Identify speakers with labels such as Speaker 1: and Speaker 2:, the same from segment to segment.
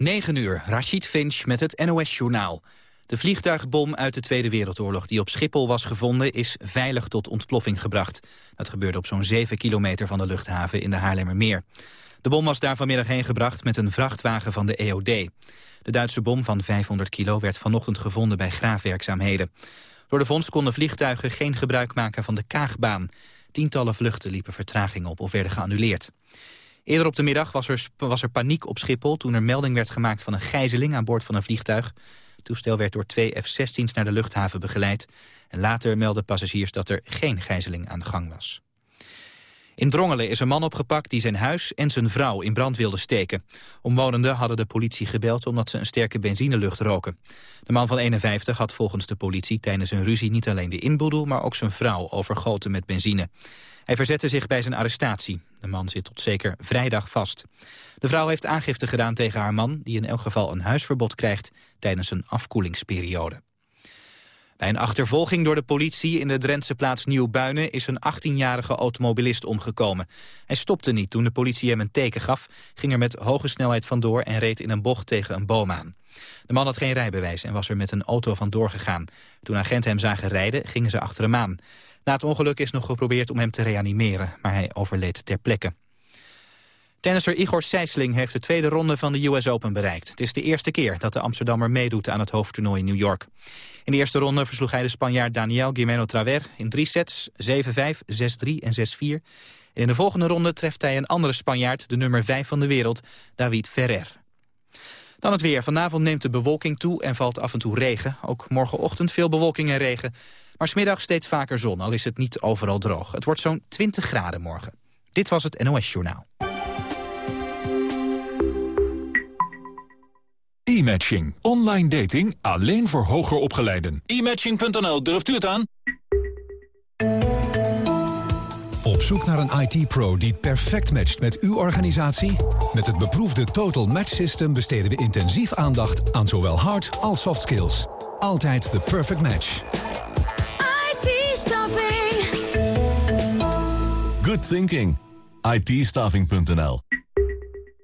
Speaker 1: 9 uur, Rashid Finch met het NOS-journaal. De vliegtuigbom uit de Tweede Wereldoorlog die op Schiphol was gevonden... is veilig tot ontploffing gebracht. Dat gebeurde op zo'n 7 kilometer van de luchthaven in de Haarlemmermeer. De bom was daar vanmiddag heen gebracht met een vrachtwagen van de EOD. De Duitse bom van 500 kilo werd vanochtend gevonden bij graafwerkzaamheden. Door de vondst konden vliegtuigen geen gebruik maken van de Kaagbaan. Tientallen vluchten liepen vertraging op of werden geannuleerd. Eerder op de middag was er, was er paniek op Schiphol... toen er melding werd gemaakt van een gijzeling aan boord van een vliegtuig. Het toestel werd door twee F-16's naar de luchthaven begeleid. En later meldden passagiers dat er geen gijzeling aan de gang was. In Drongelen is een man opgepakt die zijn huis en zijn vrouw in brand wilde steken. Omwonenden hadden de politie gebeld omdat ze een sterke benzinelucht roken. De man van 51 had volgens de politie tijdens een ruzie niet alleen de inboedel... maar ook zijn vrouw overgoten met benzine. Hij verzette zich bij zijn arrestatie. De man zit tot zeker vrijdag vast. De vrouw heeft aangifte gedaan tegen haar man... die in elk geval een huisverbod krijgt tijdens een afkoelingsperiode. Bij een achtervolging door de politie in de Drentse plaats Nieuwbuinen... is een 18-jarige automobilist omgekomen. Hij stopte niet toen de politie hem een teken gaf... ging er met hoge snelheid vandoor en reed in een bocht tegen een boom aan. De man had geen rijbewijs en was er met een auto vandoor gegaan. Toen agenten hem zagen rijden, gingen ze achter hem aan. Na het ongeluk is nog geprobeerd om hem te reanimeren, maar hij overleed ter plekke. Tennisser Igor Sijsling heeft de tweede ronde van de US Open bereikt. Het is de eerste keer dat de Amsterdammer meedoet aan het hoofdtoernooi in New York. In de eerste ronde versloeg hij de Spanjaard Daniel Gimeno Traver in drie sets, 7-5, 6-3 en 6-4. in de volgende ronde treft hij een andere Spanjaard, de nummer 5 van de wereld, David Ferrer. Dan het weer. Vanavond neemt de bewolking toe en valt af en toe regen. Ook morgenochtend veel bewolking en regen. Maar smiddag steeds vaker zon, al is het niet overal droog. Het wordt zo'n 20 graden morgen. Dit was het NOS Journaal.
Speaker 2: E-matching. Online dating alleen voor hoger opgeleiden.
Speaker 3: E-matching.nl, durft u het aan?
Speaker 4: Op zoek naar een IT-pro die perfect matcht met uw organisatie? Met het beproefde Total Match System besteden we intensief aandacht aan zowel hard als soft skills. Altijd de perfect match.
Speaker 5: IT-staffing.
Speaker 6: Good thinking. it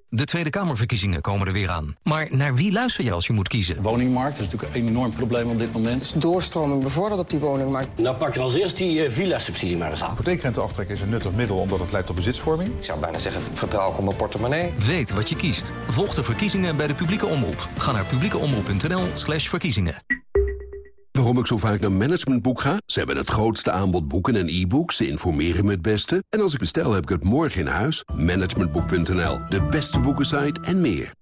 Speaker 7: De Tweede Kamerverkiezingen komen er weer aan. Maar naar wie luister je als je moet kiezen?
Speaker 8: Woningmarkt is natuurlijk een enorm probleem op dit moment.
Speaker 9: Doorstroming bevorderd op die woningmarkt.
Speaker 10: Nou pak je als eerst die uh, villa-subsidie maar eens aan.
Speaker 11: Hypotheekrenteaftrek is een nuttig middel omdat het leidt tot bezitsvorming.
Speaker 9: Ik zou bijna zeggen, vertrouw ik op mijn portemonnee.
Speaker 7: Weet wat je kiest. Volg de verkiezingen bij de publieke omroep. Ga naar publiekeomroep.nl slash verkiezingen.
Speaker 12: Waarom ik zo vaak naar Managementboek ga? Ze hebben het grootste aanbod boeken en e-books. Ze informeren me het beste. En als ik bestel, heb ik het morgen in huis. Managementboek.nl, de beste boekensite en meer.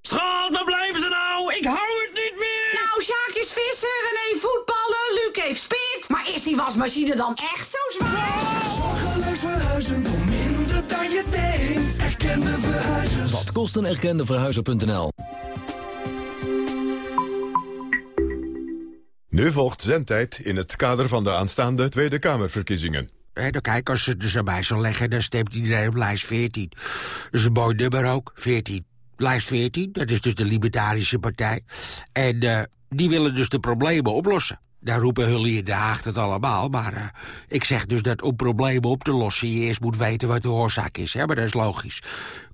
Speaker 3: Schat, waar blijven ze nou? Ik hou het niet meer!
Speaker 5: Nou, Sjaak is visser, René voetballen, Luc heeft spit. Maar is die wasmachine dan echt zo zwaar?
Speaker 13: Zorgeloos verhuizen voor minder dan je denkt. Erkende verhuizers.
Speaker 7: Wat kost een erkende verhuizer.nl?
Speaker 14: Nu volgt zendtijd in het kader van de aanstaande Tweede Kamerverkiezingen.
Speaker 15: kijk, als ze er zo bij zal leggen, dan stemt iedereen op lijst 14. Dat is een mooi nummer ook, 14. Lijst 14, dat is dus de Libertarische Partij. En uh, die willen dus de problemen oplossen. Daar roepen Hully in de Haag het allemaal, maar uh, ik zeg dus dat om problemen op te lossen... je eerst moet weten wat de oorzaak is, hè? maar dat is logisch.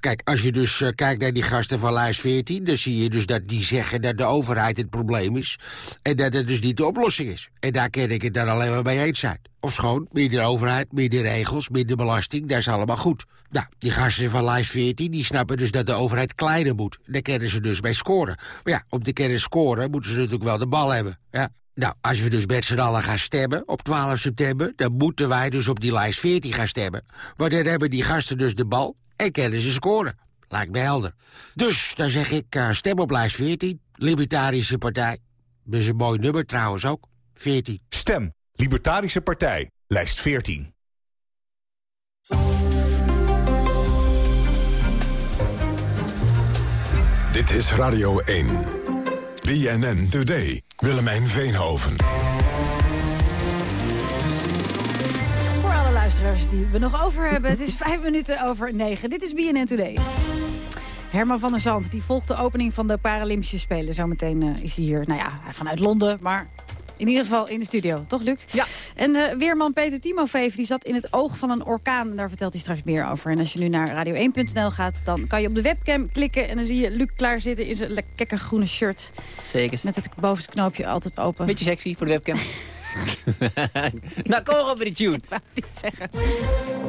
Speaker 15: Kijk, als je dus uh, kijkt naar die gasten van lijst 14... dan zie je dus dat die zeggen dat de overheid het probleem is... en dat het dus niet de oplossing is. En daar kan ik het dan alleen maar mee eens zijn. Of schoon, minder overheid, minder regels, minder belasting, dat is allemaal goed. Nou, die gasten van lijst 14, die snappen dus dat de overheid kleiner moet. Daar kennen ze dus bij scoren. Maar ja, om te kunnen scoren moeten ze natuurlijk wel de bal hebben. Ja. Nou, als we dus met z'n allen gaan stemmen op 12 september... dan moeten wij dus op die lijst 14 gaan stemmen. Want dan hebben die gasten dus de bal en kunnen ze scoren. Lijkt me helder. Dus, dan zeg ik, uh, stem op lijst 14, Libertarische Partij. Dat is een mooi nummer trouwens ook, 14.
Speaker 2: Stem, Libertarische Partij, lijst 14. Dit is Radio 1. BNN Today. Willemijn Veenhoven.
Speaker 16: Voor alle luisteraars die we nog over hebben. Het is vijf minuten over negen. Dit is BNN Today. Herman van der Zand die volgt de opening van de Paralympische Spelen. Zometeen uh, is hij hier, nou ja, vanuit Londen, maar In ieder geval in de studio, toch Luc?
Speaker 17: Ja.
Speaker 16: En uh, weerman Peter Timofeef die zat in het oog van een orkaan. Daar vertelt hij straks meer over. En als je nu naar radio1.nl gaat, dan kan je op de webcam klikken... en dan zie je Luc klaar zitten in zijn lekker groene shirt.
Speaker 17: Zeker.
Speaker 16: Met het bovenste knoopje altijd open.
Speaker 17: Beetje sexy voor de webcam. nou, kom maar op met die tune.
Speaker 16: Ik wou niet zeggen.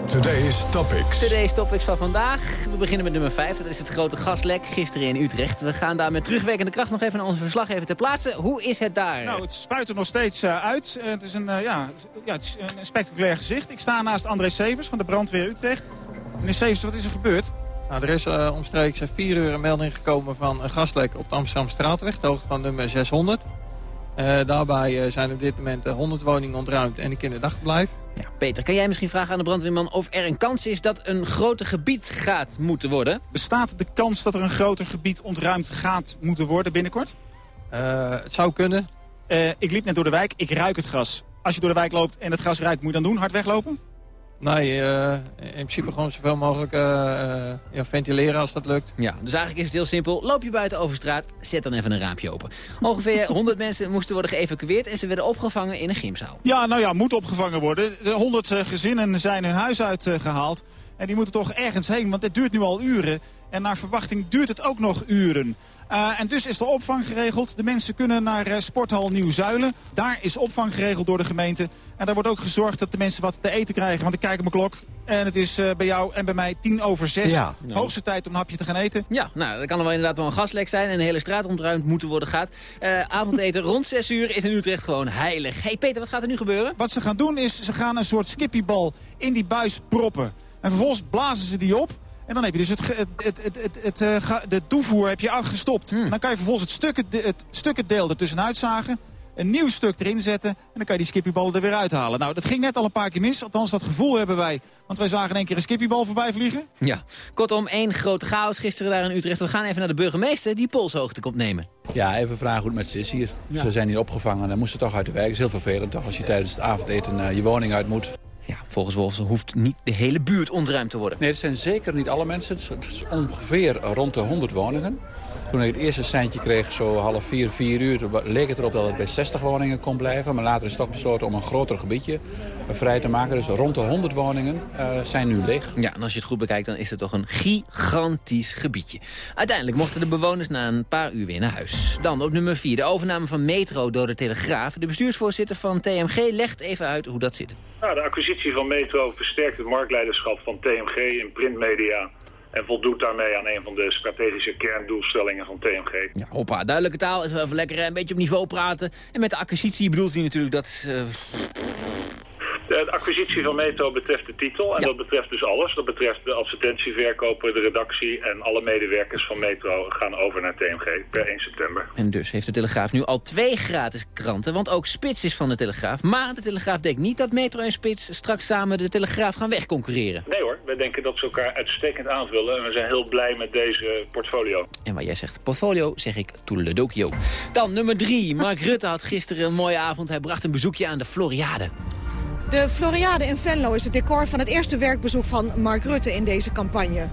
Speaker 18: Today's Topics.
Speaker 17: Today's Topics van vandaag. We beginnen met nummer 5. Dat is het grote gaslek gisteren in Utrecht. We gaan daar met terugwerkende kracht nog even naar onze verslaggever ter plaatse. Hoe is het daar?
Speaker 19: Nou, het spuit er nog steeds uh, uit. Uh, het is, een, uh, ja, ja, het is een spectaculair gezicht. Ik sta naast André Severs van de brandweer Utrecht. Meneer Severs, wat is er gebeurd?
Speaker 20: Nou, er is omstreeks 4 uur een melding gekomen van een gaslek op de Amsterdam Straatweg. De hoogte van nummer 600. Uh, daarbij uh, zijn op dit moment 100 woningen ontruimd en een kinderdagverblijf.
Speaker 17: Ja, Peter, kan jij misschien vragen aan de brandweerman of er een kans is dat een groter gebied gaat moeten worden?
Speaker 19: Bestaat de kans dat er een groter gebied ontruimd gaat moeten worden binnenkort?
Speaker 20: Uh, het zou kunnen.
Speaker 19: ik liep net door de wijk, ik ruik het gras. Als je door de wijk loopt en het gras ruikt, moet je dan doen? Hard weglopen?
Speaker 20: Nee, uh, in principe gewoon zoveel mogelijk uh, uh, ja, ventileren als dat lukt.
Speaker 17: Ja, dus eigenlijk is het heel simpel. Loop je buiten over straat, zet dan even een raampje open. Ongeveer 100 mensen moesten worden geëvacueerd en ze werden opgevangen in een gymzaal.
Speaker 19: Ja, nou ja, moet opgevangen worden. De 100 gezinnen zijn hun huis uitgehaald. en die moeten toch ergens heen, want het duurt nu al uren. En naar verwachting duurt het ook nog uren. Uh, en dus is er opvang geregeld. De mensen kunnen naar uh, Sporthal Nieuw-Zuilen. Daar is opvang geregeld door de gemeente. En daar wordt ook gezorgd dat de mensen wat te eten krijgen. Want ik kijk op mijn klok. En het is uh, bij jou en bij mij tien over zes.
Speaker 17: Ja.
Speaker 19: Hoogste tijd om een hapje te gaan eten.
Speaker 17: Ja, nou, dat kan er wel inderdaad wel een gaslek zijn. En de hele straat ontruimd moeten worden gaat. avondeten rond zes uur is in Utrecht gewoon heilig. hey Peter, wat gaat er nu gebeuren?
Speaker 19: Wat ze gaan doen is, ze gaan een soort skippiebal in die buis proppen. En vervolgens blazen ze die op. En dan heb je dus het, het, het, het, het, het de toevoer heb je afgestopt. Hmm. Dan kan je vervolgens het, stuk, het stukkendeel ertussenuit zagen. Een nieuw stuk erin zetten. En dan kan je die skippieballen er weer uithalen. Nou, dat ging net al een paar keer mis. Althans, dat gevoel hebben wij. Want wij zagen in één keer een skippiebal voorbij vliegen.
Speaker 17: Ja, kortom, één grote chaos gisteren daar in Utrecht. We gaan even naar de burgemeester die polshoogte komt nemen.
Speaker 21: Ja, even vragen hoe het met ze is hier. Ja. Ze zijn hier opgevangen en moesten toch uit de wijk. Dat is heel vervelend toch als je tijdens het avondeten uh, je woning uit moet.
Speaker 17: Ja, volgens Wolfsen hoeft niet de hele buurt ontruimd te worden.
Speaker 21: Nee, het zijn zeker niet alle mensen. Het is ongeveer rond de 100 woningen. Toen ik het eerste seintje kreeg, zo half vier, vier uur... leek het erop dat het bij 60 woningen kon blijven. Maar later is toch besloten om een groter gebiedje vrij te maken. Dus rond de 100 woningen uh, zijn nu leeg.
Speaker 17: Ja, en als je het goed bekijkt, dan is het toch een gigantisch gebiedje. Uiteindelijk mochten de bewoners na een paar uur weer naar huis. Dan op nummer 4, de overname van Metro door de Telegraaf. De bestuursvoorzitter van TMG legt even uit hoe dat zit.
Speaker 22: Nou, de acquisitie van Metro versterkt het marktleiderschap van TMG in printmedia... En voldoet daarmee aan een van de strategische kerndoelstellingen van TMG.
Speaker 17: Hoppa, duidelijke taal is wel even lekker een beetje op niveau praten. En met de acquisitie bedoelt hij natuurlijk dat... Uh...
Speaker 22: De acquisitie van Metro betreft de titel en ja. dat betreft dus alles. Dat betreft de advertentieverkoper, de redactie en alle medewerkers van Metro gaan over naar TMG per 1 september.
Speaker 17: En dus heeft de Telegraaf nu al twee gratis kranten, want ook Spits is van de Telegraaf. Maar de Telegraaf denkt niet dat Metro en Spits straks samen de Telegraaf gaan wegconcurreren.
Speaker 22: Nee hoor, wij denken dat ze elkaar uitstekend aanvullen en we zijn heel blij met deze portfolio.
Speaker 17: En waar jij zegt portfolio, zeg ik toeledokio. Dan nummer drie. Mark Rutte had gisteren een mooie avond. Hij bracht een bezoekje aan de Floriade.
Speaker 23: De Floriade in Venlo is het decor van het eerste werkbezoek van Mark Rutte in deze campagne.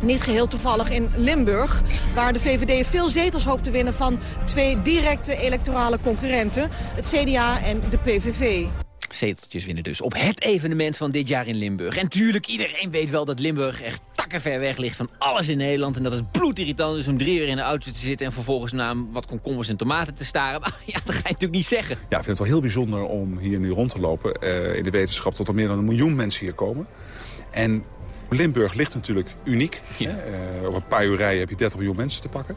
Speaker 23: Niet geheel toevallig in Limburg, waar de VVD veel zetels hoopt te winnen van twee directe electorale concurrenten, het CDA en de PVV.
Speaker 17: Zeteltjes winnen dus op het evenement van dit jaar in Limburg. En tuurlijk, iedereen weet wel dat Limburg echt takkenver weg ligt van alles in Nederland. En dat het bloedirritant is om drie uur in de auto te zitten... en vervolgens naar wat komkommers en tomaten te staren. Maar ja, dat ga je natuurlijk niet zeggen.
Speaker 11: Ja, ik vind het wel heel bijzonder om hier nu rond te lopen... Uh, in de wetenschap dat er meer dan een miljoen mensen hier komen. En Limburg ligt natuurlijk uniek. Ja. Uh, op een paar uur rijden heb je 30 miljoen mensen te pakken.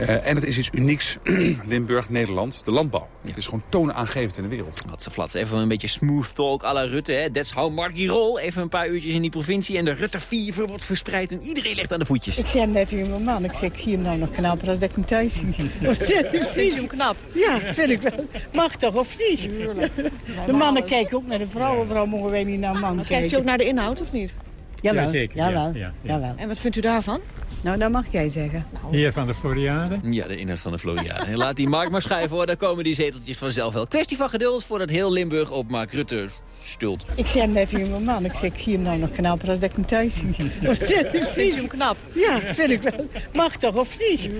Speaker 11: Uh, en het is iets unieks, Limburg, Nederland, de landbouw. Ja. Het is gewoon toonaangevend in de wereld.
Speaker 17: Wat ze flats, even een beetje smooth talk à la Rutte. Hè? That's how Marky roll. Even een paar uurtjes in die provincie en de Rutte-fever wordt verspreid en iedereen ligt aan de voetjes.
Speaker 24: Ik zei net tegen mijn man, ik, zei, ik zie hem nou nog knapper als dat ik hem thuis zie.
Speaker 23: Vind je hem knap?
Speaker 24: Ja, vind ik wel. Mag toch, of niet? De mannen kijken ook naar de vrouwen. Waarom mogen wij niet naar mannen kijken?
Speaker 23: Kijkt u ook naar de inhoud, of niet?
Speaker 24: Jawel, ja, zeker. Jawel, ja, ja. jawel.
Speaker 23: En wat vindt u daarvan?
Speaker 24: Nou, dat mag jij zeggen.
Speaker 25: Heer van de Floriade.
Speaker 17: Ja, de inhoud van de Floriade. Laat die Mark maar schuiven hoor, dan komen die zeteltjes vanzelf wel. Kwestie van geduld voordat heel Limburg op Mark Rutte stult.
Speaker 24: Ik zei net tegen mijn man, ik, zeg, ik zie hem nou nog knapper als dat ik hem thuis zie.
Speaker 23: Vind je hem knap?
Speaker 24: Ja, vind ik wel. Mag toch, of niet?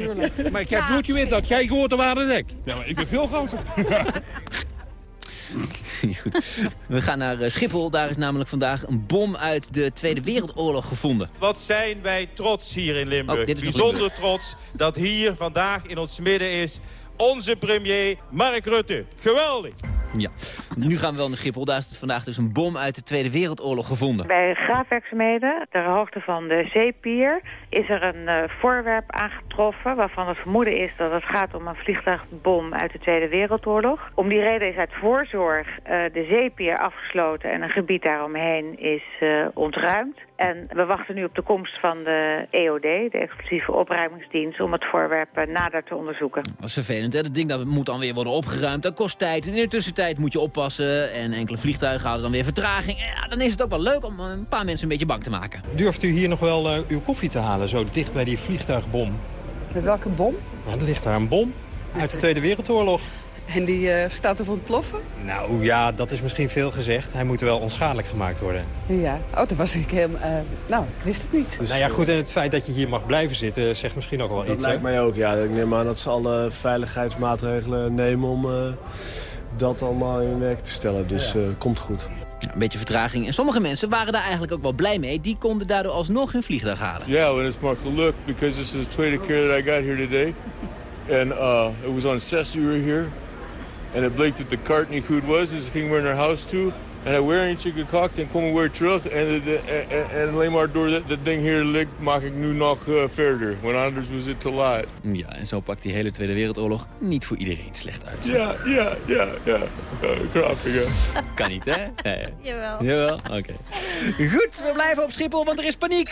Speaker 26: Maar ik heb nooit geweten dat jij groter waren dan ik. Ja, maar ik ben veel groter.
Speaker 17: Goed. We gaan naar eh, Schiphol. Daar is namelijk vandaag een bom uit de Tweede Wereldoorlog gevonden.
Speaker 27: Wat zijn wij trots hier in Limburg.
Speaker 17: Oh,
Speaker 27: Bijzonder
Speaker 17: Limburg.
Speaker 27: trots dat hier vandaag in ons midden is onze premier Mark Rutte. Geweldig.
Speaker 17: Ja. Nu gaan we wel naar Schiphol. Daar is vandaag dus een bom uit de Tweede Wereldoorlog gevonden.
Speaker 28: Bij graafwerkzaamheden, ter hoogte van de zeepier, is er een eh, voorwerp aangetroffen waarvan het vermoeden is dat het gaat om een vliegtuigbom uit de Tweede Wereldoorlog. Om die reden is uit voorzorg eh, de zeepier afgesloten en een gebied daaromheen is eh, ontruimd. En we wachten nu op de komst van de EOD, de explosieve opruimingsdienst, om het voorwerp eh, nader te onderzoeken.
Speaker 17: Dat is vervelend, hè? Dat ding dat moet dan weer worden opgeruimd. Dat kost tijd. En in de tussentijd moet je oppassen. En enkele vliegtuigen houden dan weer vertraging. En ja, dan is het ook wel leuk om een paar mensen een beetje bang te maken.
Speaker 29: Durft u hier nog wel eh, uw koffie te halen, zo dicht bij die vliegtuigbom?
Speaker 30: Met welke bom?
Speaker 29: Nou, er ligt daar een bom uit de Tweede Wereldoorlog.
Speaker 30: En die eh, staat er voor ontploffen?
Speaker 29: Nou ja, dat is misschien veel gezegd. Hij moet wel onschadelijk gemaakt worden.
Speaker 30: Ja. Oh, dat was ik helemaal... eh, nou, ik wist het niet.
Speaker 29: Nou ja, goed, en het feit dat je hier mag blijven zitten zegt misschien ook wel
Speaker 31: Dat
Speaker 29: iets.
Speaker 31: lijkt
Speaker 29: hè?
Speaker 31: mij ook, ja. Ik neem aan dat ze alle veiligheidsmaatregelen nemen om eh, dat allemaal in werk te stellen. Dus eh, komt goed.
Speaker 17: Ja, een beetje vertraging. En sommige mensen waren daar eigenlijk ook wel blij mee. Die konden daardoor alsnog hun vliegtuig halen.
Speaker 32: Yeah, well, it's Mark Look because this is the tweede keer that I got here today. And uh, it was on Cess we were here. En het bleek dat de kaart niet goed was, dus ik ging weer naar huis toe. En hij weer eentje gekocht en kom weer terug. En, de- de- en, en alleen maar door dat, dat ding hier ligt, maak ik nu nog eh, verder. Want anders was het te laat.
Speaker 17: Ja, en zo pakt die hele Tweede Wereldoorlog niet voor iedereen slecht uit.
Speaker 32: Ja, ja, ja, ja. Grappig, hè?
Speaker 17: Kan niet, hè? Nee.
Speaker 16: Jawel.
Speaker 17: Jawel, oké. Goed, we blijven op Schiphol, want er is paniek.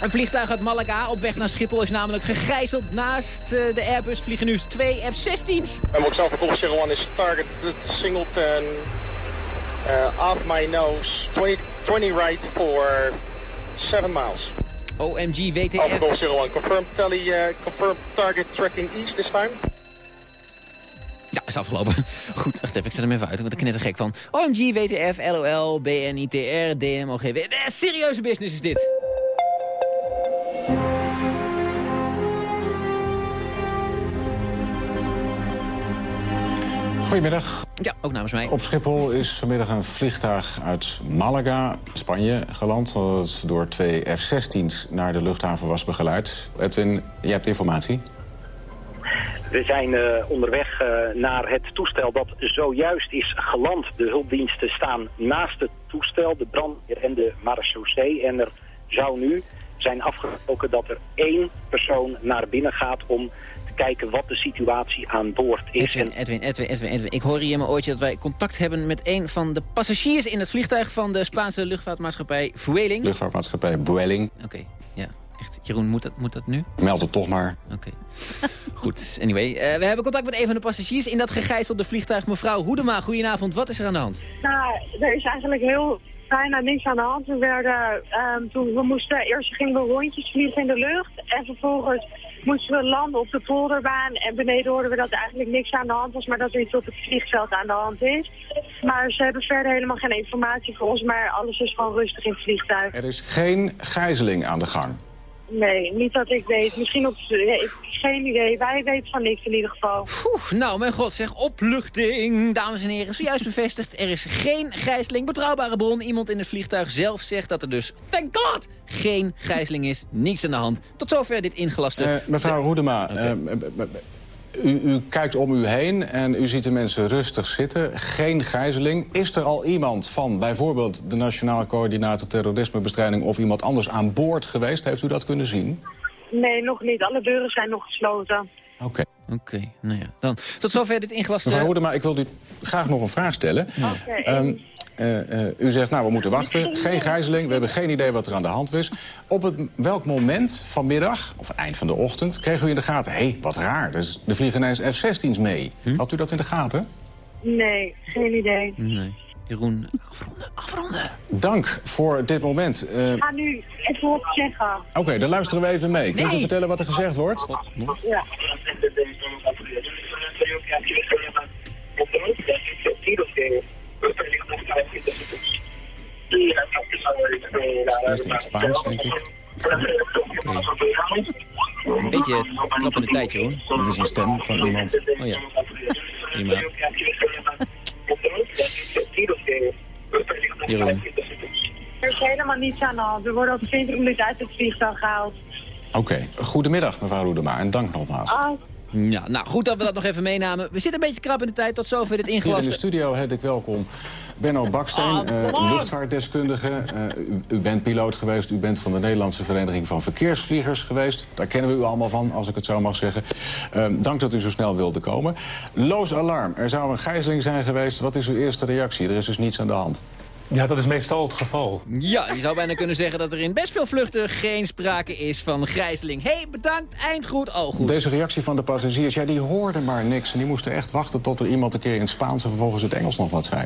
Speaker 17: Een vliegtuig uit Malaga op weg naar Schiphol is namelijk gegijzeld. Naast eh, de Airbus vliegen nu twee F-16's.
Speaker 33: And what Alpha Golf Zero One is targeted singleton uh, off my nose, 20, 20 right for 7 miles.
Speaker 17: OMG,
Speaker 33: Alpha Golf
Speaker 17: WTF.
Speaker 33: Zero One, confirm tally, uh, confirm target tracking east this time.
Speaker 17: Ja, is afgelopen. Goed, wacht even, ik zet hem even uit, want ik ben er gek van. OMG, WTF, LOL, BNITR, DMOGW. Eh, serieuze business is dit.
Speaker 34: Goedemiddag.
Speaker 17: Ja, ook namens mij.
Speaker 34: Op Schiphol is vanmiddag een vliegtuig uit Malaga, Spanje, geland... dat door twee F-16's naar de luchthaven was begeleid. Edwin, jij hebt informatie?
Speaker 35: We zijn eh, onderweg eh, naar het toestel dat zojuist is geland. De hulpdiensten staan naast het toestel, de brandweer en de marechaussee. En er zou nu zijn afgesproken dat er één persoon naar binnen gaat om kijken wat de situatie aan boord is.
Speaker 17: Edwin, Edwin, Edwin, Edwin, Edwin. Ik hoor hier in mijn oortje dat wij contact hebben met een van de passagiers in het vliegtuig van de Spaanse luchtvaartmaatschappij Vueling.
Speaker 34: Luchtvaartmaatschappij Vueling.
Speaker 17: Oké, ja. Echt, Jeroen, moet dat, moet dat nu?
Speaker 34: Meld het toch maar.
Speaker 17: Oké. Goed, anyway. eh, we hebben contact met een van de passagiers in dat gegijzelde vliegtuig. Mevrouw Hoedema, goedenavond. Wat is er aan de hand?
Speaker 36: Nou, er is eigenlijk heel bijna niks aan de hand. We, werden, ehm, toen we moesten, eerst gingen we rondjes vliegen in de lucht. En vervolgens moesten we landen op de polderbaan. En beneden hoorden we dat er eigenlijk niks aan de hand was. Maar dat er iets op het vliegveld aan de hand is. Maar ze hebben verder helemaal geen informatie voor ons. Maar alles is gewoon rustig in het vliegtuig.
Speaker 34: Er is geen gijzeling aan de gang.
Speaker 36: Nee, niet dat ik weet. Misschien op... geen idee. Wij weten van niks in ieder geval.
Speaker 17: Oeh, nou, mijn god, zeg, opluchting. Dames en heren, zojuist bevestigd. Er is geen gijzeling. Betrouwbare bron. Iemand in het vliegtuig zelf zegt dat er dus, thank god, geen gijzeling is. Niets aan de hand. Tot zover dit ingelaste...
Speaker 34: Eh, mevrouw Hoedema, eh, b- b- b- u, u kijkt om u heen en u ziet de mensen rustig zitten. Geen gijzeling. Is er al iemand van bijvoorbeeld de Nationale Coördinator Terrorismebestrijding... of iemand anders aan boord geweest? Heeft u dat kunnen zien?
Speaker 36: Nee, nog niet. Alle deuren zijn nog gesloten.
Speaker 34: Oké.
Speaker 17: Oké, nou ja. Dan tot zover dit ingelaste...
Speaker 34: Mevrouw Hoedema, ik wil u graag nog een vraag stellen.
Speaker 36: Oké.
Speaker 34: Ehm, eh, eh, u zegt, nou, we moeten wachten. Geen gijzeling, we hebben geen idee wat er aan de hand is. Op het, welk moment vanmiddag, of eind van de ochtend... kregen u in de gaten, hé, hey, wat raar, dus er vliegen ineens F-16's mee. Had u dat in de gaten?
Speaker 36: Nee, geen idee.
Speaker 17: Nee. Jeroen, afronden, afronden.
Speaker 34: Dank voor dit moment. Eh,
Speaker 36: Ik ga nu even wat zeggen.
Speaker 34: Oké, dan luisteren we even mee. Kunt u vertellen wat er gezegd wordt?
Speaker 36: Ja.
Speaker 34: Eerst in het Spaans, denk ik.
Speaker 17: Een beetje in de tijd, Jeroen.
Speaker 34: Dat is een stem van iemand.
Speaker 17: Oh ja. Prima. Jeroen.
Speaker 36: Er is helemaal niets aan de hand. We worden over 20 minuten uit het vliegtuig gehaald.
Speaker 34: Oké, goedemiddag mevrouw Roedema en dank nogmaals.
Speaker 36: Ah,
Speaker 17: Ja, nou goed dat we dat nog even meenamen. We zitten een beetje krap in de tijd. Tot zover dit
Speaker 34: Hier in de studio heet ik welkom Benno Baksteen,
Speaker 17: op.
Speaker 34: luchtvaartdeskundige. Eh, u, u bent piloot geweest, u bent van de Nederlandse Vereniging van Verkeersvliegers geweest. Daar kennen we u allemaal van, als ik het zo mag zeggen. Eh, dank dat u zo snel wilde komen. Loos alarm, er zou een gijzeling zijn geweest. Wat is uw eerste reactie? Er is dus niets aan de hand.
Speaker 37: Ja, dat is meestal het geval.
Speaker 17: Ja, je zou bijna kunnen zeggen dat er in best veel vluchten geen sprake is van gijzeling. Hé, hey, bedankt, eindgoed, oh goed.
Speaker 34: Deze reactie van de passagiers, ja, die hoorden maar niks. En die moesten echt wachten tot er iemand een keer in het Spaans... en vervolgens het Engels nog wat zei.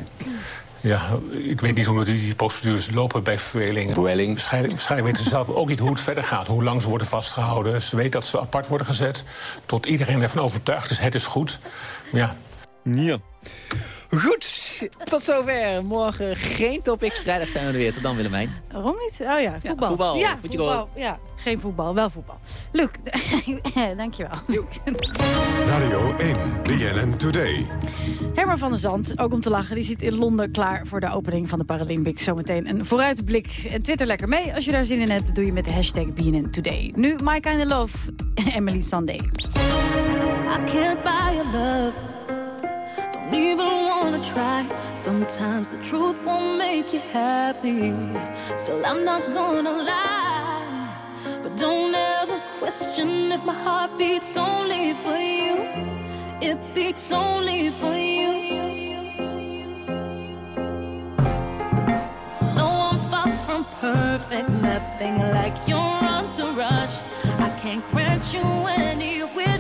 Speaker 37: Ja, ik weet niet hoe die die procedures lopen bij verwelingen. Waarschijnlijk, waarschijnlijk weten ze zelf ook niet hoe het verder gaat. Hoe lang ze worden vastgehouden. Ze weten dat ze apart worden gezet. Tot iedereen ervan overtuigd is, het is goed. Maar ja,
Speaker 17: Ja. Goed, tot zover. Morgen geen topics. Vrijdag zijn we er weer. Tot dan, Willemijn.
Speaker 16: Waarom niet? Oh ja, voetbal.
Speaker 17: voetbal.
Speaker 16: Ja,
Speaker 17: Moet je
Speaker 16: voetbal. Ja, geen voetbal, wel voetbal. Luc, dankjewel.
Speaker 18: Radio 1, BNN Today.
Speaker 16: Herman van der Zand, ook om te lachen, die zit in Londen klaar voor de opening van de Paralympics. Zometeen een vooruitblik. En twitter lekker mee. Als je daar zin in hebt, doe je met de hashtag BNN Today. Nu My Kind of Love, Emily Sandé.
Speaker 25: I can't buy your love. Don't even wanna try. Sometimes the truth won't make you happy. Still, I'm not gonna lie. But don't ever question if my heart beats only for you. It beats only for you. No, I'm far from perfect, nothing like your entourage. I can't grant you any wishes.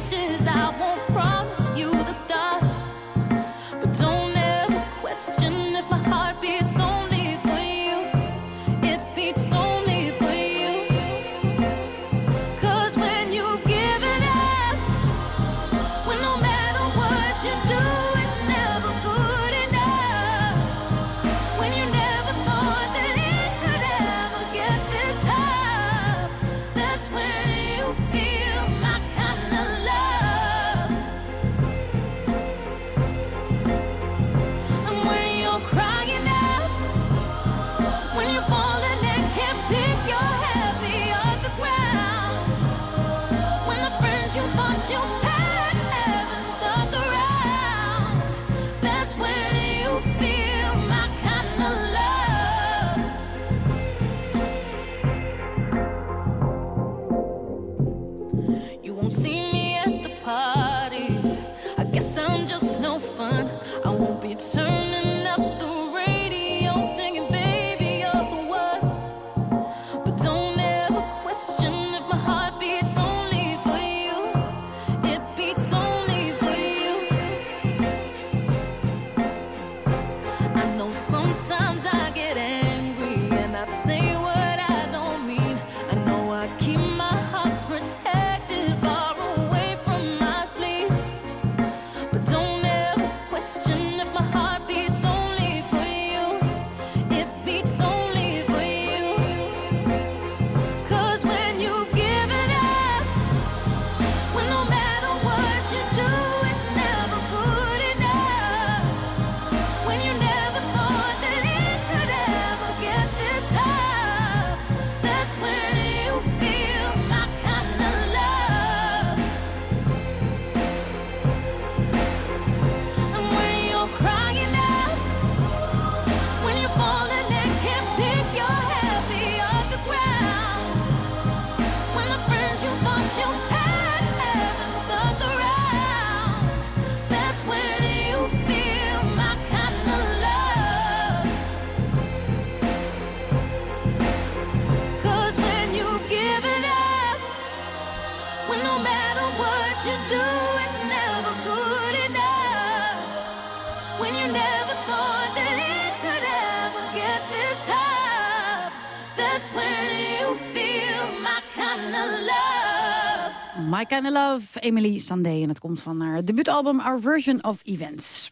Speaker 25: Of Love,
Speaker 16: Emily Sandé. En het komt van haar debuutalbum Our Version of Events.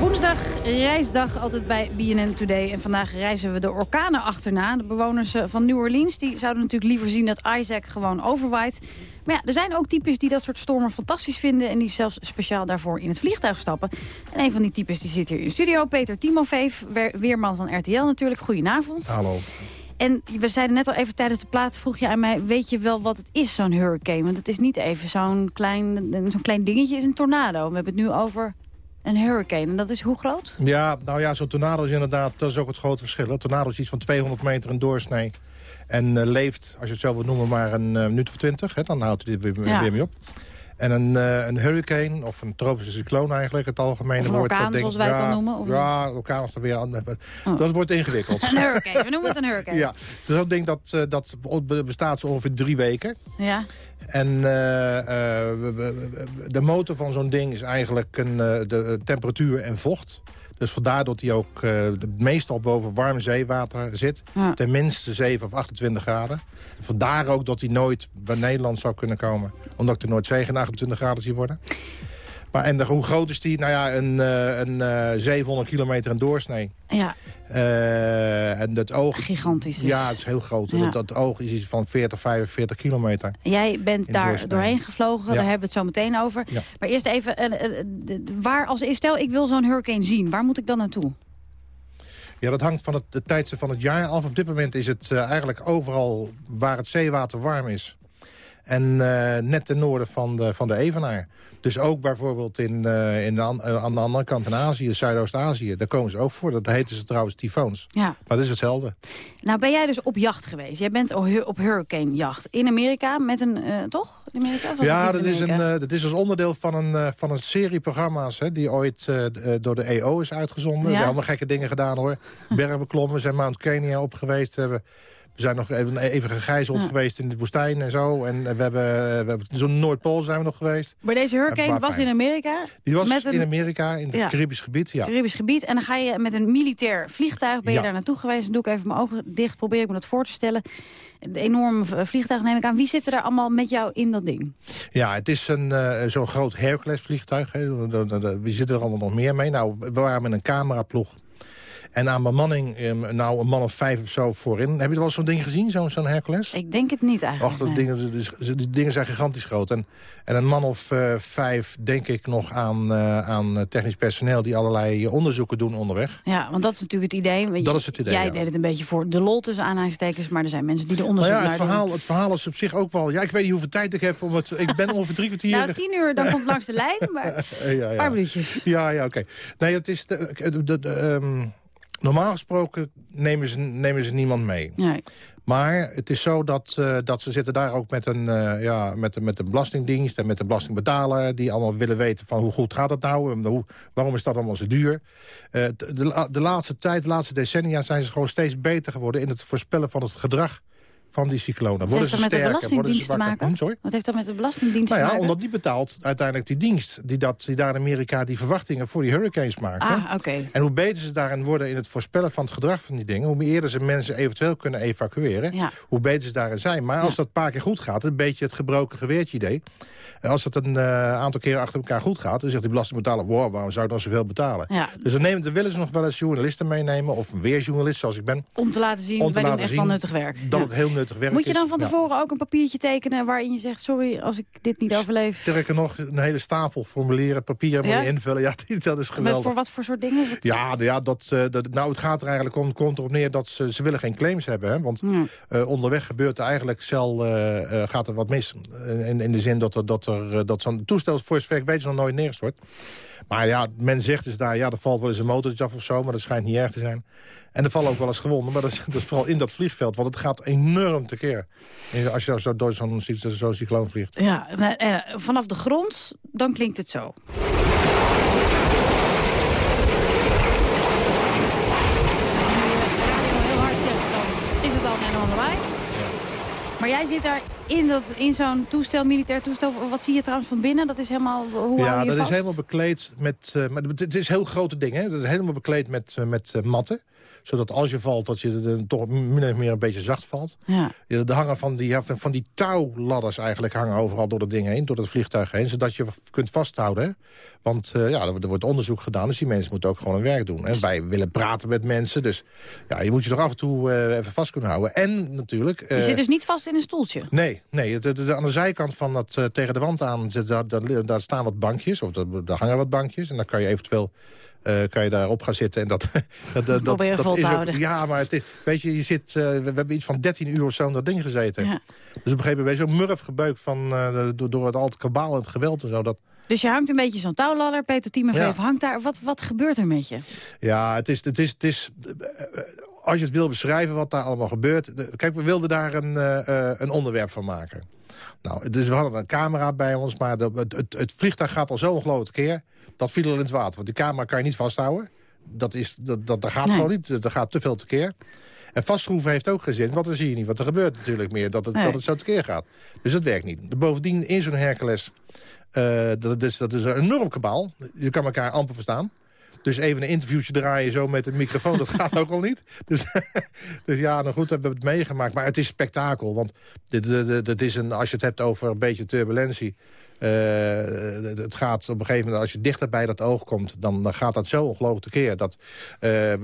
Speaker 16: Woensdag, reisdag, altijd bij BNN Today. En vandaag reizen we de orkanen achterna. De bewoners eh, van New Orleans die zouden natuurlijk liever zien dat Isaac gewoon overwaait. Maar ja, er zijn ook types die dat soort stormen fantastisch vinden... en die zelfs speciaal daarvoor in het vliegtuig stappen. En een van die types die zit hier in de studio, Peter Timofeef. weer- Weerman van RTL natuurlijk. Goedenavond.
Speaker 38: Hallo.
Speaker 16: En we zeiden net al even tijdens de plaat, vroeg je aan mij... weet je wel wat het is, zo'n hurricane? Want het is niet even zo'n klein, zo'n klein dingetje, is een tornado. We hebben het nu over een hurricane. En dat is hoe groot?
Speaker 38: Ja, nou ja, zo'n tornado is inderdaad, dat is ook het grote verschil. Een tornado is iets van 200 meter in doorsnee. En eh, leeft, als je het zo wilt noemen, maar een eh, minuut of twintig. Hè, dan houdt hij er weer,
Speaker 16: Ja.
Speaker 38: weer mee op. En een, eh, een hurricane, of een tropische cycloon eigenlijk, het algemene
Speaker 16: Of een
Speaker 38: woord. dat
Speaker 16: orkaan,
Speaker 38: denk-
Speaker 16: zoals wij het dan noemen, of
Speaker 38: ja, orkaan dan weer... aan-
Speaker 16: Oh.
Speaker 38: Dat wordt ingewikkeld.
Speaker 16: Een hurricane, we noemen het een hurricane.
Speaker 38: Ja, dus dat ding dat, eh, dat bestaat zo ongeveer drie weken.
Speaker 16: Ja.
Speaker 38: En eh, eh, de motor van zo'n ding is eigenlijk een, eh, de temperatuur en vocht. Dus vandaar dat hij ook de- meestal boven warm zeewater zit.
Speaker 16: Ja.
Speaker 38: Tenminste 7 of 28 graden. Vandaar ook dat hij nooit bij Nederland zou kunnen komen. Omdat ik de Noordzee geen 28 graden zie worden. Maar en de, hoe groot is die? Nou ja, een, eh, een eh, 700 kilometer in doorsnee.
Speaker 16: Ja,
Speaker 38: Eh, en het oog...
Speaker 16: Gigantisch.
Speaker 38: Ja, het is heel groot.
Speaker 16: Ja.
Speaker 38: Dat, dat oog is iets van 40, 45 kilometer.
Speaker 16: jij bent daar
Speaker 38: doorsnee.
Speaker 16: doorheen gevlogen,
Speaker 38: Ja.
Speaker 16: daar hebben we het zo meteen over.
Speaker 38: Ja.
Speaker 16: Maar eerst even, eh, eh, waar als stel ik wil zo'n hurricane zien, waar moet ik dan naartoe?
Speaker 38: Ja, dat hangt van het, het tijdstip van het jaar af. Op dit moment is het eh, eigenlijk overal waar het zeewater warm is. En eh, net ten noorden van de, van de Evenaar. Dus ook bijvoorbeeld in, eh, in de an- eh, aan de andere kant in Azië, Zuidoost-Azië. Daar komen ze ook voor. Dat heten ze trouwens tyfoons.
Speaker 16: Ja.
Speaker 38: Maar dat is hetzelfde.
Speaker 16: Nou ben jij dus op jacht geweest. Jij bent op hu- op hurricane-jacht in Amerika met een, toch? In Amerika?
Speaker 38: Ja, dat is, een,
Speaker 16: Amerika?
Speaker 38: dat is als onderdeel van een, van een serie programma's... Hè, die ooit door de EO is uitgezonden. We hebben allemaal gekke dingen gedaan, hoor. Bergen beklommen, zijn Mount Kenya op geweest. We, hebben, we zijn nog even, even gegijzeld
Speaker 16: Ja.
Speaker 38: geweest in de woestijn en zo. En eh, we hebben, we hebben zo'n Noordpool zijn we nog geweest.
Speaker 16: Maar deze hurricane was in Amerika?
Speaker 38: Die was
Speaker 16: met een
Speaker 38: in Amerika, in het
Speaker 16: Ja.
Speaker 38: Caribisch gebied, ja.
Speaker 16: Caribisch gebied. En dan ga je met een militair vliegtuig, ben je
Speaker 38: Ja.
Speaker 16: daar naartoe geweest. Dan doe ik even mijn ogen dicht, probeer ik me dat voor te stellen. Een enorm v- vliegtuig neem ik aan. Wie zit er allemaal met jou in dat ding?
Speaker 38: Ja, het is een eh, zo'n groot Hercules-vliegtuig. hè. Da- da- da- Wie zit er allemaal nog meer mee? Nou, we waren met een cameraploeg. En aan bemanning, eh, nou een man of vijf of zo voorin. Heb je wel eens zo'n ding gezien, zo'n zo'n Hercules?
Speaker 16: Ik denk het niet eigenlijk.
Speaker 38: Och, dat
Speaker 16: nee.
Speaker 38: dingen, dus, die dingen zijn gigantisch groot. En, en een man of eh, vijf, denk ik, nog aan, eh, aan eh, technisch personeel... die allerlei onderzoeken doen onderweg.
Speaker 16: Ja, want dat is natuurlijk het idee.
Speaker 38: Dat is het idee,
Speaker 16: Jij
Speaker 38: ja.
Speaker 16: deed het een beetje voor de lol tussen aanhalingstekens. Maar er zijn mensen die er onderzoek
Speaker 38: Nou ja, het verhaal,
Speaker 16: doen.
Speaker 38: het verhaal is op zich ook wel... Ja, ik weet niet hoeveel tijd ik heb. Om het, ik ben ongeveer drie kwartier...
Speaker 16: Nou, tien uur, dan komt langs de lijn. Maar
Speaker 38: ja, ja.
Speaker 16: paar minuutjes.
Speaker 38: Ja, ja, oké. Nee, het is... De, de, de- de, ehm, normaal gesproken nemen ze, nemen ze niemand mee.
Speaker 16: Nee.
Speaker 38: Maar het is zo dat, eh, dat ze zitten daar ook met een, eh, ja, met, met een belastingdienst... en met een belastingbetaler... die allemaal willen weten van hoe goed gaat het nou... en hoe, waarom is dat allemaal zo duur. Eh, de, de laatste tijd, de laatste decennia... zijn ze gewoon steeds beter geworden... in het voorspellen van het gedrag van die cyclonen.
Speaker 16: Wat
Speaker 38: Worden
Speaker 16: heeft
Speaker 38: ze
Speaker 16: dat met de
Speaker 38: sterker, worden ze
Speaker 16: Belastingdienst te maken?
Speaker 38: Hm, sorry?
Speaker 16: Wat heeft dat met de Belastingdienst
Speaker 38: Nou
Speaker 16: te
Speaker 38: ja,
Speaker 16: maken?
Speaker 38: omdat die betaalt uiteindelijk die dienst... die, dat, die daar in Amerika die verwachtingen voor die hurricanes maakt.
Speaker 16: Ah, oké.
Speaker 38: En hoe beter ze daarin worden in het voorspellen van het gedrag van die dingen... hoe eerder ze mensen eventueel kunnen evacueren...
Speaker 16: Ja.
Speaker 38: hoe beter ze daarin zijn. Maar als
Speaker 16: Ja.
Speaker 38: dat een paar keer goed gaat, een beetje het gebroken geweertje idee... eh, als het een eh, aantal keren achter elkaar goed gaat... dan zegt die belastingbetaler, wow, waarom zou ik dan zoveel betalen?
Speaker 16: Ja.
Speaker 38: Dus dan, nemen, dan willen ze nog wel eens journalisten meenemen... of een weerjournalist zoals ik ben.
Speaker 16: Om te laten zien,
Speaker 38: om te laten
Speaker 16: echt
Speaker 38: zien
Speaker 16: wel nuttig werk.
Speaker 38: Dat het heel nuttig werk.
Speaker 16: Moet je dan van
Speaker 38: Ja.
Speaker 16: tevoren ook een papiertje tekenen... waarin je zegt, sorry als ik dit niet overleef?
Speaker 38: Sterker nog, een hele stapel formulieren, papieren moet
Speaker 16: Ja?
Speaker 38: invullen. Ja, dat is
Speaker 16: Met
Speaker 38: geweldig.
Speaker 16: voor wat voor soort dingen?
Speaker 38: Ja, ja dat, eh, dat, nou, het gaat er eigenlijk om, komt erop neer dat ze, ze willen geen claims hebben. Hè? Want eh, onderweg gebeurt er eigenlijk cel, eh, gaat er wat mis. In, in de zin dat, er, dat, er, dat zo'n toestel voor zover ik weet nog nooit neergestort. Maar ja, men zegt dus daar, ja, er valt wel eens een motortje af of zo... maar dat schijnt niet erg te zijn. En er vallen ook wel eens gewonden, maar dat is, dat is vooral in dat vliegveld. Want het gaat enorm tekeer. Als je zo door zo'n zo'n cycloon vliegt.
Speaker 16: Ja, nou, eh, vanaf de grond, dan klinkt het zo. Heel hard zetten, dan is het al een lawaai. Maar jij zit daar in, dat, in zo'n toestel, militair toestel. Wat zie je trouwens van binnen? Dat is helemaal, hoe
Speaker 38: Ja,
Speaker 16: je
Speaker 38: dat
Speaker 16: vast?
Speaker 38: is helemaal bekleed met... eh, maar het is een heel grote ding, hè? Dat is helemaal bekleed met, eh, met eh, matten. Zodat als je valt, dat je er toch min of meer een beetje zacht valt.
Speaker 16: Ja.
Speaker 38: Er hangen van die, van die touwladders eigenlijk hangen overal door het ding heen. Door het vliegtuig heen. Zodat je kunt vasthouden. Want eh, ja, er, er wordt onderzoek gedaan. Dus die mensen moeten ook gewoon hun werk doen. En wij willen praten met mensen. Dus ja, je moet je toch af en toe eh, even vast kunnen houden. En natuurlijk...
Speaker 16: Je
Speaker 38: eh,
Speaker 16: zit dus niet vast in een stoeltje.
Speaker 38: Nee, nee de, de- de- aan de zijkant van dat eh, tegen de wand aan, zit, daar, daar, daar staan wat bankjes. Of daar, daar hangen wat bankjes. En dan kan je eventueel eh, kan je daarop gaan zitten. En dat, dat, dat, is ook-. Ja, maar het is, weet je, je zit, eh, we, we hebben iets van 13 uur of zo in dat ding gezeten.
Speaker 16: Ja.
Speaker 38: Dus op een gegeven moment ben je zo murf gebeukt van, door, door het al het kabaal en het geweld en zo. Dat,
Speaker 16: Dus je hangt een beetje zo'n touwladder. Peter
Speaker 38: Ja.
Speaker 16: hangt daar. Wat, wat gebeurt er met je?
Speaker 38: Ja, het is, het is, het is, als je het wil beschrijven wat daar allemaal gebeurt... de- Kijk, we wilden daar een, eh, eh, een onderwerp van maken. Nou, dus we hadden een camera bij ons, maar de, het, het, het vliegtuig gaat al zo ongelooflijk keer. Dat viel in het water, want die camera kan je niet vasthouden. Dat, is, dat, dat, dat gaat
Speaker 16: Nee.
Speaker 38: gewoon niet, dat gaat te veel tekeer. En vastschroeven heeft ook geen zin, want dan zie je niet wat er gebeurt natuurlijk meer. Dat het,
Speaker 16: Nee.
Speaker 38: dat het zo tekeer gaat. Dus dat werkt niet. Bovendien, in zo'n Hercules, eh, dat, is, dat is een enorm kabaal. Je kan elkaar amper verstaan. Dus even een interviewtje draaien zo met een microfoon, dat gaat ook al niet. Dus, dus ja, nou goed, hebben we het meegemaakt. Maar het is spektakel, want dit, dit, dit- is een, als je het hebt over een beetje turbulentie... eh, het- gaat op een gegeven moment, als je dichter bij dat oog komt... dan, dan gaat dat zo ongelooflijk tekeer. Dat, eh,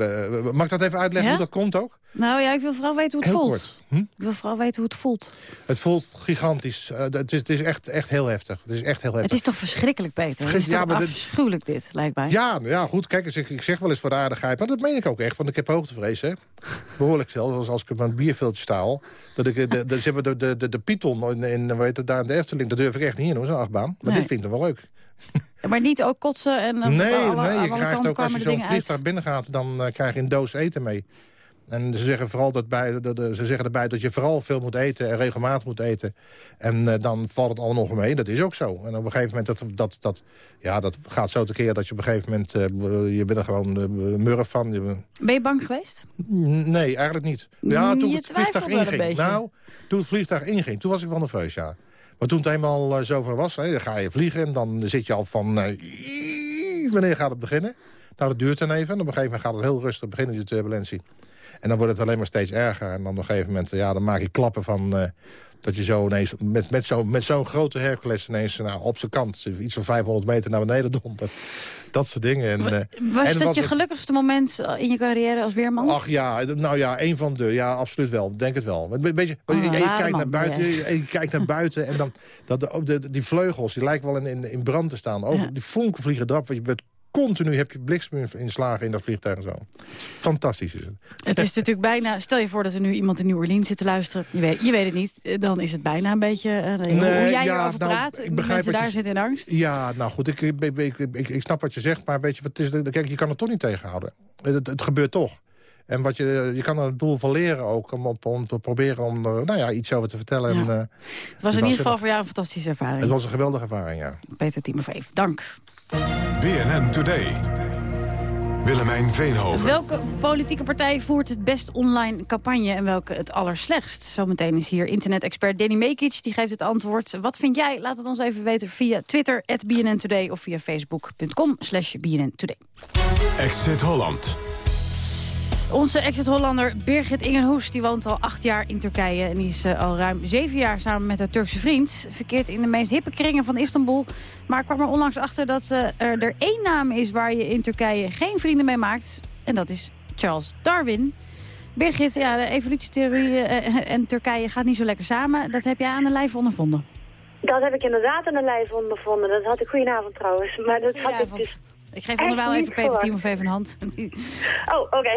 Speaker 38: mag ik dat even uitleggen
Speaker 16: Ja?
Speaker 38: hoe dat komt ook?
Speaker 16: Nou ja, ik wil vooral weten hoe het
Speaker 38: Heel
Speaker 16: voelt.
Speaker 38: Hm?
Speaker 16: Ik wil vooral weten hoe het voelt.
Speaker 38: Het voelt gigantisch. Eh, het is, het is echt, echt heel heftig. Het is echt heel heftig.
Speaker 16: Het is toch verschrikkelijk, Peter? Het is
Speaker 38: ja,
Speaker 16: toch afschuwelijk dit, lijkt mij.
Speaker 38: Ja, nou ja, goed. Kijk eens, ik, ik zeg wel eens voor de aardigheid. Maar dat meen ik ook echt, want ik heb hoogtevrees, hè. Behoorlijk zelfs, als, als ik op mijn bierveeltje sta al. Dat ik, de, de, de, de, de, de, de Python in, heet het, daar in de Efteling, dat durf ik echt niet in, hoor, zo'n achtbaan. Maar
Speaker 16: Nee.
Speaker 38: dit vind ik wel leuk.
Speaker 16: Maar niet ook kotsen en... eh,
Speaker 38: nee, nee,
Speaker 16: alle
Speaker 38: je krijgt ook als je zo'n
Speaker 16: uit.
Speaker 38: vliegtuig binnen gaat, dan eh, krijg je een doos eten mee. En ze zeggen vooral dat bij, de- ze zeggen erbij dat je vooral veel moet eten en regelmatig moet eten. En eh, dan valt het allemaal nog mee. Dat is ook zo. En op een gegeven moment, dat, dat, dat, ja, dat gaat zo tekeer dat je op een gegeven moment, je bent er gewoon uh, murf van.
Speaker 16: Ben je bang geweest?
Speaker 38: Nee, eigenlijk niet. Ja, toen
Speaker 16: Je
Speaker 38: het vliegtuig inging. Nou, toen het vliegtuig inging, toen was ik wel nerveus, ja. Maar toen het eenmaal eh, zover was, dan ga je vliegen... en dan zit je al van... eh, wanneer gaat het beginnen? Nou, dat duurt dan even. En op een gegeven moment gaat het heel rustig beginnen, die turbulentie. En dan wordt het alleen maar steeds erger. En dan op een gegeven moment, ja, dan maak je klappen van... eh, dat je zo ineens met, met zo'n met zo'n grote Hercules ineens nou, op zijn kant... iets van 500 meter naar beneden dompert. Dat soort dingen. En, eh,
Speaker 16: Was
Speaker 38: en
Speaker 16: dat
Speaker 38: wat
Speaker 16: je gelukkigste moment in je carrière als weerman?
Speaker 38: Ach ja, nou ja, een van de, ja, absoluut wel. Denk het wel. Een beetje,
Speaker 16: Oh,
Speaker 38: je, je kijkt naar buiten, je, je kijkt naar buiten en dan dat de, die vleugels, die lijken wel in, in, in brand te staan. Over die vonken vliegen erop, want je bent continu heb je blikseminslagen in dat vliegtuig en zo. Fantastisch is het.
Speaker 16: Het is natuurlijk bijna... Stel je voor dat er nu iemand in New Orleans zit te luisteren. Je weet, je weet het niet. Eh, Dan is het bijna een beetje... eh, hoe- jij
Speaker 38: ja,
Speaker 16: hierover
Speaker 38: nou,
Speaker 16: praat.
Speaker 38: ik begrijp
Speaker 16: Mensen
Speaker 38: je
Speaker 16: daar
Speaker 38: z-
Speaker 16: zitten in angst.
Speaker 38: Ja, nou goed, ik, ik, ik, ik, ik snap wat je zegt, maar weet je wat het is? Kijk, je kan het toch niet tegenhouden. Het, het gebeurt toch. En wat je, je kan er een boel van leren ook, om, op- om te proberen om er nou ja, iets over te vertellen.
Speaker 16: Ja.
Speaker 38: En, eh,
Speaker 16: Het was in ieder geval voor jou een fantastische ervaring.
Speaker 38: Het was een geweldige ervaring, ja.
Speaker 16: Peter Timofeev, dank.
Speaker 18: BNN Today. Willemijn Veenhoven.
Speaker 16: Welke politieke partij voert het best online campagne en welke het allerslechtst? Zometeen is hier internet-expert Danny Mekic, die geeft het antwoord. Wat vind jij? Laat het ons even weten via Twitter, BNN Today of via facebook.com slash BNN Today.
Speaker 18: Exit Holland.
Speaker 16: Onze exit-Hollander Birgit Ingenhoes die woont al acht jaar in Turkije... en die is eh, al ruim zeven jaar samen met haar Turkse vriend. Verkeert in de meest hippe kringen van Istanbul... maar kwam er onlangs achter dat eh, er, er één naam is... waar je in Turkije geen vrienden mee maakt. En dat is Charles Darwin. Birgit, ja, de evolutietheorie eh, en Turkije gaat niet zo lekker samen. Dat heb jij aan de lijf ondervonden.
Speaker 39: Dat heb ik inderdaad aan de lijf ondervonden. Dat had ik goedenavond trouw's. Maar dat had ik dus
Speaker 16: Ik geef onderwijl even Peter
Speaker 39: verwacht.
Speaker 16: Timofeef een hand.
Speaker 39: Oh, oké.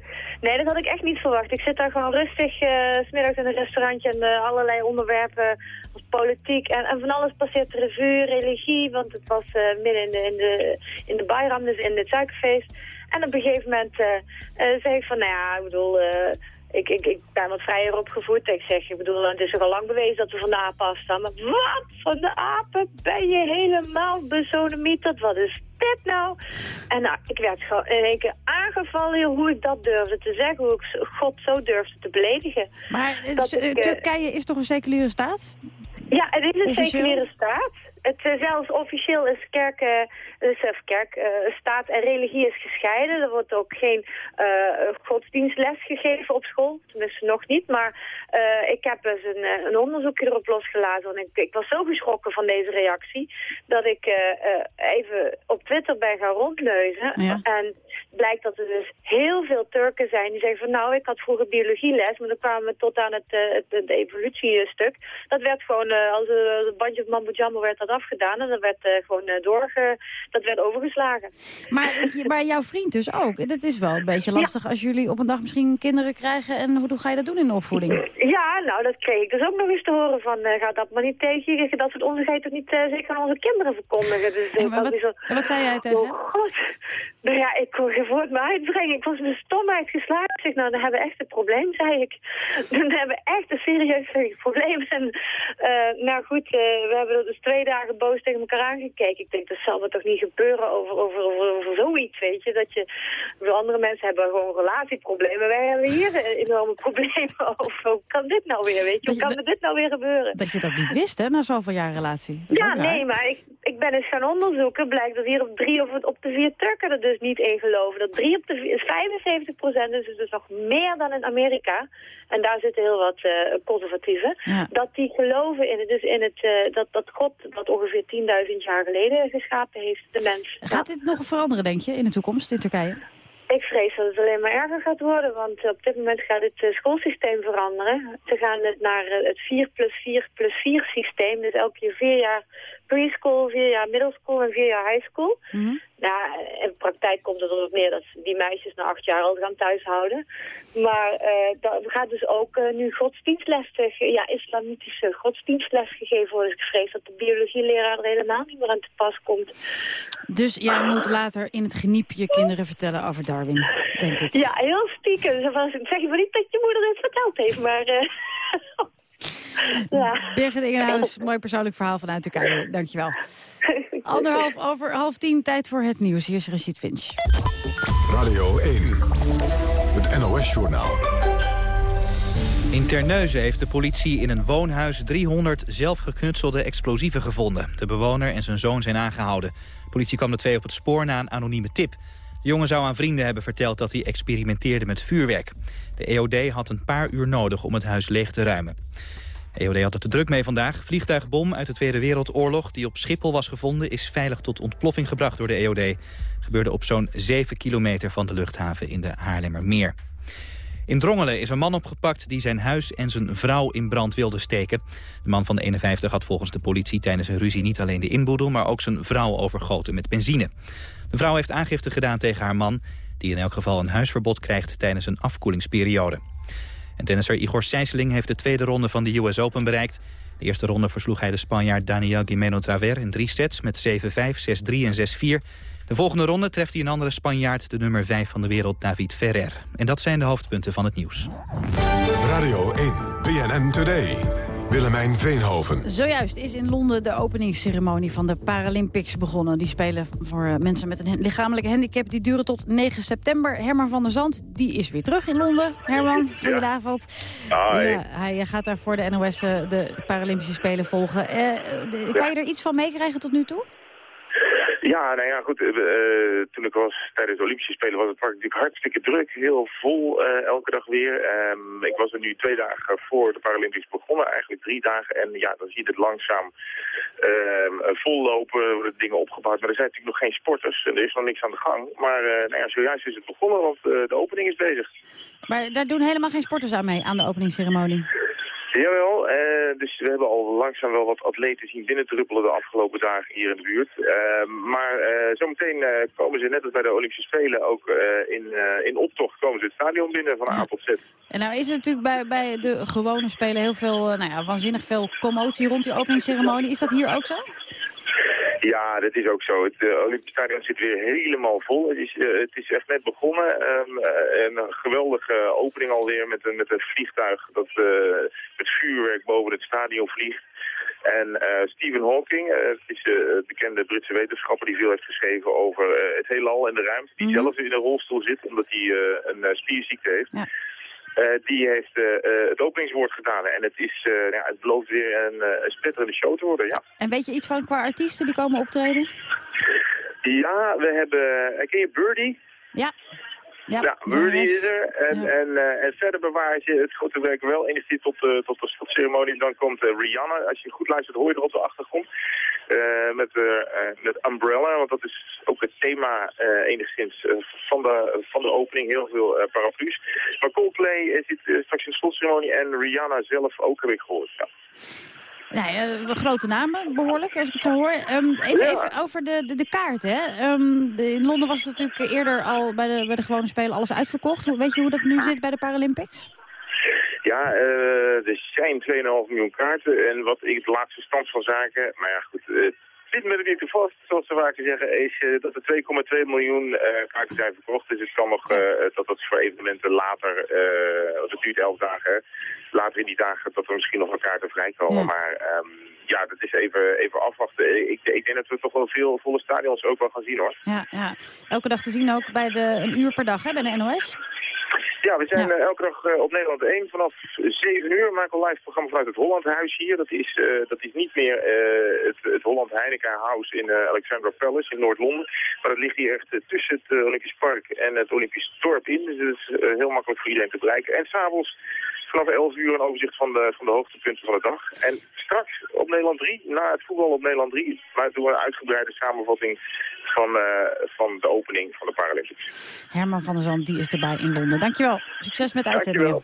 Speaker 39: nee, dat had ik echt niet verwacht. Ik zit daar gewoon rustig eh, s smiddags in een restaurantje en eh, allerlei onderwerpen als politiek en, en van alles passeert de revue, religie, want het was eh, midden in de, in, de, in de Bayram, dus in het suikerfeest. En op een gegeven moment eh, eh, zei ik van, nou ja, ik bedoel, eh, ik, ik, ik ben wat vrijer opgevoed. Ik zeg, ik bedoel, het is toch al lang bewezen dat we van de apen afstaan. Maar wat? Van de apen ben je helemaal bezonemieterd? Wat is dit nou? En nou, ik werd gewoon in één keer aangevallen hoe ik dat durfde te zeggen. Hoe ik God zo durfde te beledigen.
Speaker 16: Maar
Speaker 39: Dat
Speaker 16: is, eh,
Speaker 39: ik, eh,
Speaker 16: Turkije is toch een seculiere staat?
Speaker 39: Ja, het is een
Speaker 16: Officieel?
Speaker 39: seculiere staat. het, eh, zelfs officieel is kerk, eh, dus, eh, staat en religie is gescheiden. Er wordt ook geen godsdienstles gegeven op school. Tenminste nog niet. Maar ik heb eens een, een onderzoek erop losgelaten. En ik, ik, was zo geschrokken van deze reactie. Dat ik even op Twitter ben gaan rondleuzen. En blijkt dat er dus heel veel Turken zijn die zeggen van nou ik had vroeger biologieles. Maar dan kwamen we tot aan het, het, het evolutiestuk. Dat werd gewoon als een bandje of mambo jumbo werd dat afgedaan en dat werd uh, gewoon uh, doorge, dat werd overgeslagen.
Speaker 16: Maar, maar jouw vriend dus ook. Dat is wel een beetje lastig als jullie op een dag misschien kinderen krijgen. En hoe, hoe ga je dat doen in de opvoeding?
Speaker 39: Ja, nou dat kreeg ik dus ook nog eens te horen van uh, ga dat maar niet tegen je. Dat soort onzekerheid toch niet zeker aan onze kinderen verkondigen. Dus,
Speaker 16: en, wat, zo, wat zei jij tegen
Speaker 39: Oh god. Nou ja, ik kon geen woord meer uitbrengen. Ik was de stomheid geslagen. Ik zeg, nou dan hebben we echt een probleem, zei ik. Dan hebben we echt een serieus probleem. En nou goed, we hebben er dus twee dagen boos tegen elkaar aangekeken. Ik denk, dat zal me toch niet gebeuren over, over, over, over zoiets, weet je. Dat je, andere mensen hebben gewoon relatieproblemen. Wij hebben hier enorme problemen over. Hoe kan dit nou weer, weet je? Hoe kan dit nou weer gebeuren?
Speaker 16: Dat je ook niet wist, hè, na zoveel jaar relatie.
Speaker 39: Ja, nee, maar ik, ik ben eens gaan onderzoeken. Blijkt dat hier op drie of op de vier Turken er dus niet in geloven. Dat drie op de vier, 75 procent is dus nog meer dan in Amerika. En daar zitten heel wat uh, conservatieven. Dat die geloven in het, dus in het, uh, dat, dat God dat ongeveer 10.000 jaar geleden geschapen heeft, de mens.
Speaker 16: Gaat dit nog veranderen, denk je, in de toekomst in Turkije?
Speaker 39: Ik vrees dat het alleen maar erger gaat worden, want op dit moment gaat het uh, schoolsysteem veranderen. Ze gaan het naar het 4 plus 4 plus 4 systeem, dus elke keer vier jaar preschool, vier jaar middle school en vier jaar high school. Mm in praktijk komt het erop neer dat die meisjes na acht jaar al gaan thuishouden. Maar uh, er gaat dus ook uh, nu godsdienstles, ja, islamitische godsdienstles gegeven worden. Dus ik vrees dat de biologieleraar er helemaal niet meer aan te pas komt.
Speaker 16: Dus jij moet later in het geniep je kinderen vertellen over Darwin, denk ik.
Speaker 39: Ja, heel stiekem. Zeg je maar niet dat je moeder het verteld heeft, maar... Uh,
Speaker 16: ja. Birgit Ingenhuis, mooi persoonlijk verhaal vanuit Turkije. Dankjewel. Anderhalf over half tien, tijd voor het nieuws. Hier is Rashid Finch.
Speaker 18: Radio 1, het NOS-journaal.
Speaker 1: In Terneuzen heeft de politie in een woonhuis 300 zelfgeknutselde explosieven gevonden. De bewoner en zijn zoon zijn aangehouden. De politie kwam de twee op het spoor na een anonieme tip. De jongen zou aan vrienden hebben verteld dat hij experimenteerde met vuurwerk. De EOD had een paar uur nodig om het huis leeg te ruimen. EOD had het te druk mee vandaag. Vliegtuigbom uit de Tweede Wereldoorlog die op Schiphol was gevonden... is veilig tot ontploffing gebracht door de EOD. Gebeurde op zo'n 7 kilometer van de luchthaven in de Haarlemmermeer. In Drongelen is een man opgepakt die zijn huis en zijn vrouw in brand wilde steken. De man van de 51 had volgens de politie tijdens een ruzie niet alleen de inboedel... maar ook zijn vrouw overgoten met benzine. De vrouw heeft aangifte gedaan tegen haar man... die in elk geval een huisverbod krijgt tijdens een afkoelingsperiode. En tennisser Igor Sijsseling heeft de tweede ronde van de US Open bereikt. De eerste ronde versloeg hij de Spanjaard Daniel Guimeno Traver in drie sets met 7-5, 6-3 en 6-4. De volgende ronde treft hij een andere Spanjaard, de nummer 5 van de wereld, David Ferrer. En dat zijn de hoofdpunten van het nieuws.
Speaker 18: Radio 1, BNN Today. Willemijn Veenhoven.
Speaker 16: Zojuist is in Londen de openingsceremonie van de Paralympics begonnen. Die spelen voor eh, mensen met een lichamelijke handicap. Die duren tot 9 september. Herman van der Zand, die is weer terug in Londen. Herman, goedenavond.
Speaker 40: Ja,
Speaker 16: ja, hij gaat daar voor de NOS eh, de Paralympische Spelen volgen. Uh, kan je er iets van meekrijgen tot nu toe?
Speaker 40: Ja, nou ja, goed. Uh, toen ik was tijdens de Olympische Spelen was het natuurlijk hartstikke druk. Heel vol uh, elke dag weer. Um, ik was er nu twee dagen voor de Paralympics begonnen. Eigenlijk drie dagen. En ja, dan zie je het langzaam uh, vollopen. worden dingen opgebouwd. Maar er zijn natuurlijk nog geen sporters. En er is nog niks aan de gang. Maar nou ja, zojuist is het begonnen, want de opening is bezig.
Speaker 16: Maar daar doen helemaal geen sporters aan mee, aan de openingsceremonie?
Speaker 40: Jawel, uh, dus we hebben al langzaam wel wat atleten zien binnendruppelen de afgelopen dagen hier in de buurt. Uh, maar uh, zometeen komen ze net als bij de Olympische Spelen ook in, in optocht komen ze het stadion binnen van A tot Z.
Speaker 16: En nou is er natuurlijk bij, bij de gewone Spelen heel veel, nou ja, waanzinnig veel commotie rond die openingsceremonie. Is dat hier ook zo?
Speaker 40: Ja, dat is ook zo. Het uh, Olympisch Stadion zit weer helemaal vol. Het is, uh, het is echt net begonnen. Um, uh, een geweldige opening alweer met, een, met een vliegtuig dat met vuurwerk boven het stadion vliegt. En Stephen Hawking, het is de bekende Britse wetenschapper die veel heeft geschreven over het heelal en de ruimte. Die mm -hmm. zelf in een rolstoel zit omdat hij een spierziekte heeft. Ja. Eh, die heeft eh, eh, het openingswoord gedaan. En het, is, ja, het belooft weer een, een spetterende show te worden, ja.
Speaker 41: En weet je iets van qua artiesten die komen optreden?
Speaker 40: Ja, we hebben... ken je Birdie?
Speaker 41: Ja. Ja,
Speaker 40: Birdie is er. En, en, eh, en verder bewaar je het grote werk wel enigszins tot, de tot de slotceremonie. Dan komt eh, Rihanna. Als je goed luistert hoor je er op de achtergrond. Eh, met, eh, eh, met Umbrella, want dat is ook het thema eh, enigszins eh, van, de, van de opening. Heel veel eh, paraplu's. Maar Coldplay eh, zit eh, straks in de slotceremonie en Rihanna zelf ook heb ik gehoord. Ja.
Speaker 41: Nee, eh, grote namen, behoorlijk, als ik het zo hoor. Ehm, even,
Speaker 40: Ja.
Speaker 41: even over de, de, de kaart, hè. Ehm, de- in Londen was het natuurlijk eerder al bij de, bij de gewone spelen alles uitverkocht. Hoe, weet je hoe dat nu zit bij de Paralympics?
Speaker 40: Ja, eh, er zijn 2,5 miljoen kaarten. En wat ik de laatste stand van zaken... Maar ja, goed, eh, dit met ik vast, zoals ze vaker zeggen, is eh, dat er 2,2 miljoen eh, kaarten zijn verkocht. Dus het kan nog, eh, dat dat voor evenementen later, het duurt 11 dagen, later in die dagen dat er misschien nog wel kaarten vrijkomen.
Speaker 41: Ja.
Speaker 40: Maar ehm, ja, dat is even, even afwachten. Ik, ik denk dat we toch wel veel volle stadions ook wel gaan zien hoor.
Speaker 41: Ja, ja. Elke dag te zien ook bij de, een uur per dag hè, bij de NOS.
Speaker 40: Ja, we zijn eh, elke dag eh, op Nederland 1 vanaf 7 uur. maken we een live programma vanuit het Hollandhuis hier. Dat is, eh, dat is niet meer het, het Holland Heineken House in eh, Alexandra Palace in Noord-Londen. Maar dat ligt hier echt tussen het Olympisch Park en het Olympisch Dorp in. Dus het is heel makkelijk voor iedereen te bereiken. En s'avonds vanaf 11 uur een overzicht van de, van de hoogtepunten van de dag. En straks op Nederland 3, na het voetbal op Nederland 3, maar doen we een uitgebreide samenvatting van, eh, van de opening van de Paralympics.
Speaker 41: Herman van der Zand, die is erbij in Londen. Dankjewel. Succes met de.
Speaker 40: Dankjewel.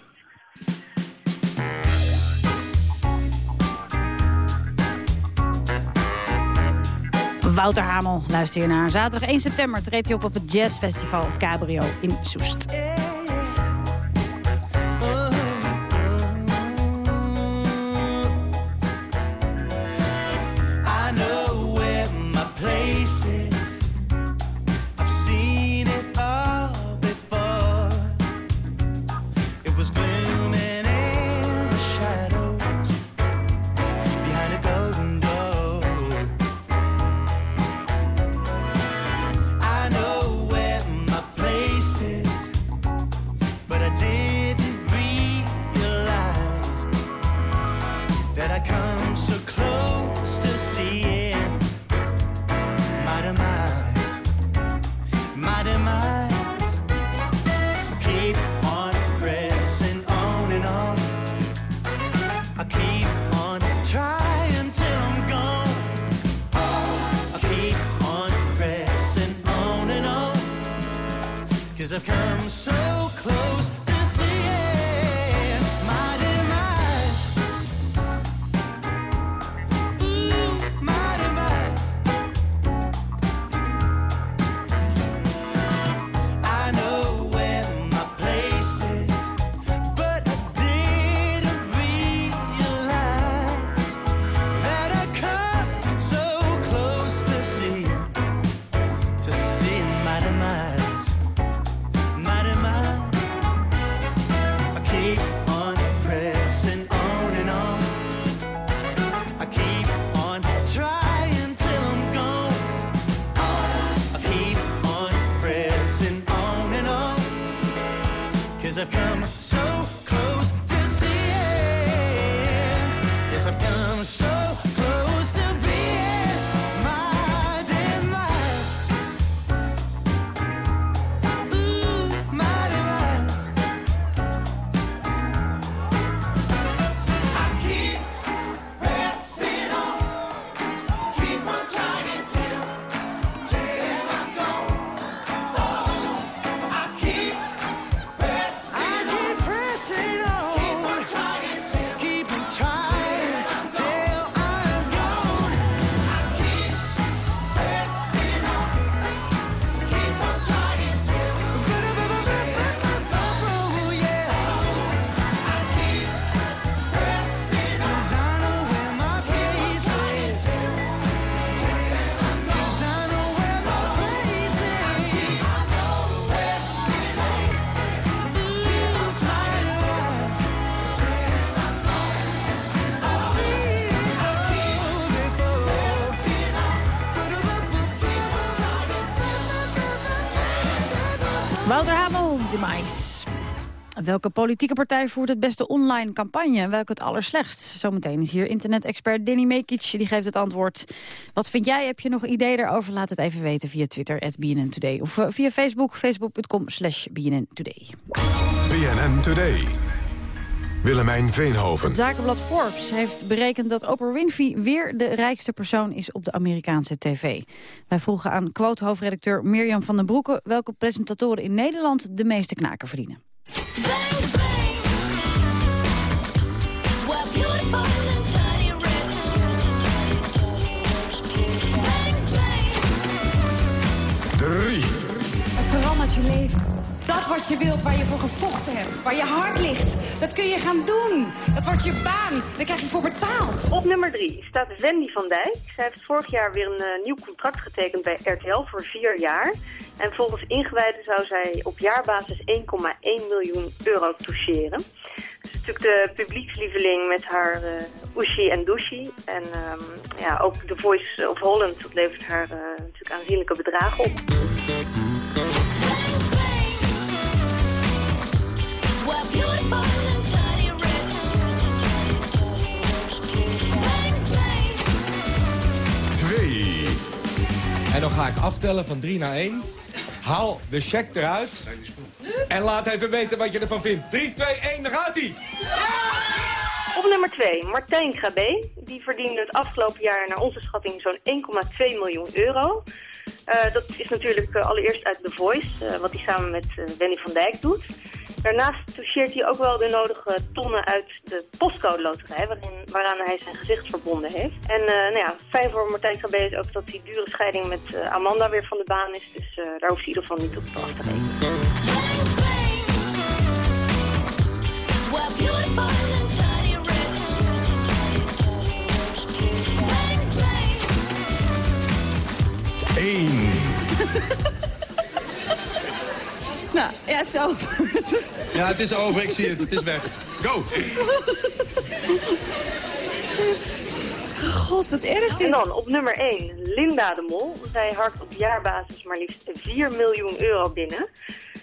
Speaker 41: Wouter Hamel, luister je naar. Zaterdag 1 september treedt hij op op het jazzfestival Cabrio in Soest.
Speaker 16: Welke politieke partij voert het beste online campagne en welke het allerslechtst? Zometeen is hier internet-expert Danny Mekic, die geeft het antwoord. Wat vind jij? Heb je nog ideeën erover? Laat het even weten via Twitter, at BNN Today. Of eh, via Facebook, facebook.com slash BNN Today.
Speaker 18: BNN Today. Willemijn Veenhoven.
Speaker 16: Het zakenblad Forbes heeft berekend dat Oprah Winfrey weer de rijkste persoon is op de Amerikaanse tv. Wij vroegen aan quote-hoofdredacteur Mirjam van den Broeke welke presentatoren in Nederland de meeste knaken verdienen.
Speaker 18: Drie.
Speaker 42: Het verandert je leven. Dat wat je wilt, waar je voor gevochten hebt, waar je hart ligt, dat kun je gaan doen. Dat wordt je baan, daar krijg je voor betaald.
Speaker 43: Op nummer drie staat Wendy van Dijk. Zij heeft vorig jaar weer een eh, nieuw contract getekend bij RTL voor vier jaar. En volgens ingewijden zou zij op jaarbasis 1,1 miljoen euro toucheren. Is natuurlijk de publiekslieveling met haar Ushi en Dushi. En ehm, ja, ook The Voice of Holland levert haar eh, natuurlijk aanzienlijke bedragen op.
Speaker 18: Twee.
Speaker 44: En dan ga ik aftellen van 3 naar 1. Haal de check eruit. En laat even weten wat je ervan vindt. 3, 2, 1, daar gaat hij.
Speaker 43: Op nummer 2, Martijn Grabé. Die verdiende het afgelopen jaar naar onze schatting zo'n 1,2 miljoen euro. Eh, dat is natuurlijk eh, allereerst uit The Voice, eh, wat hij samen met Wendy van Dijk doet. Daarnaast toucheert hij ook wel de nodige tonnen uit de postcode loterij, waarin, waaraan hij zijn gezicht verbonden heeft. En eh, nou ja, fijn voor Martijn Grabé is ook dat die dure scheiding met eh, Amanda weer van de baan is. Dus eh, daar hoeft hij in ieder geval niet op te rekenen.
Speaker 18: Eén.
Speaker 42: Het is over.
Speaker 44: Ja, het is over. Ik zie het. Het is weg. Go.
Speaker 42: God, wat erg
Speaker 43: En dan op nummer 1, Linda de Mol. Zij harkt op jaarbasis maar liefst 4 miljoen euro binnen.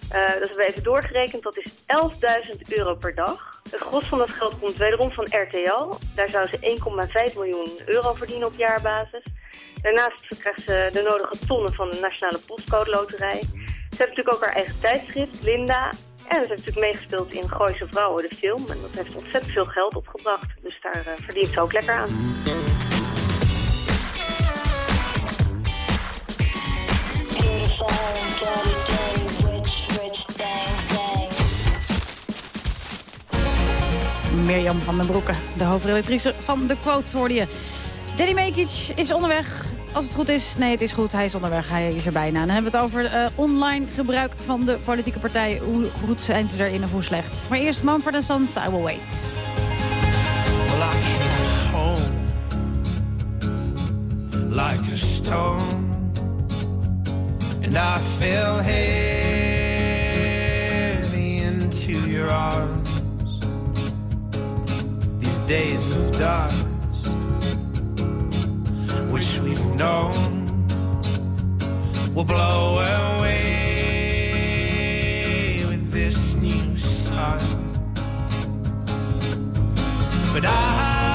Speaker 43: Eh, dat hebben we even doorgerekend, dat is 11.000 euro per dag. Het gros van dat geld komt wederom van RTL. Daar zou ze 1,5 miljoen euro verdienen op jaarbasis. Daarnaast krijgt ze de nodige tonnen van de Nationale Postcode Loterij. Ze heeft natuurlijk ook haar eigen tijdschrift, Linda. En ze heeft natuurlijk meegespeeld in Gooise Vrouwen, de film. En dat heeft ontzettend veel geld opgebracht. Dus daar eh, verdient ze ook lekker aan.
Speaker 16: Mirjam van den Broeke, de hoofdredactrice van The Quote, hoorde je. Danny Mekic is onderweg. Als het goed is, nee, het is goed, hij is onderweg, hij is er bijna. Dan hebben we het over eh, online gebruik van de politieke partijen. Hoe goed zijn ze erin of hoe slecht. Maar eerst Mumford Sons, I Will Wait.
Speaker 45: Like a stone, and I fell heavy into your arms. These days of dark, which we've known, will blow away with this new sun. But I'll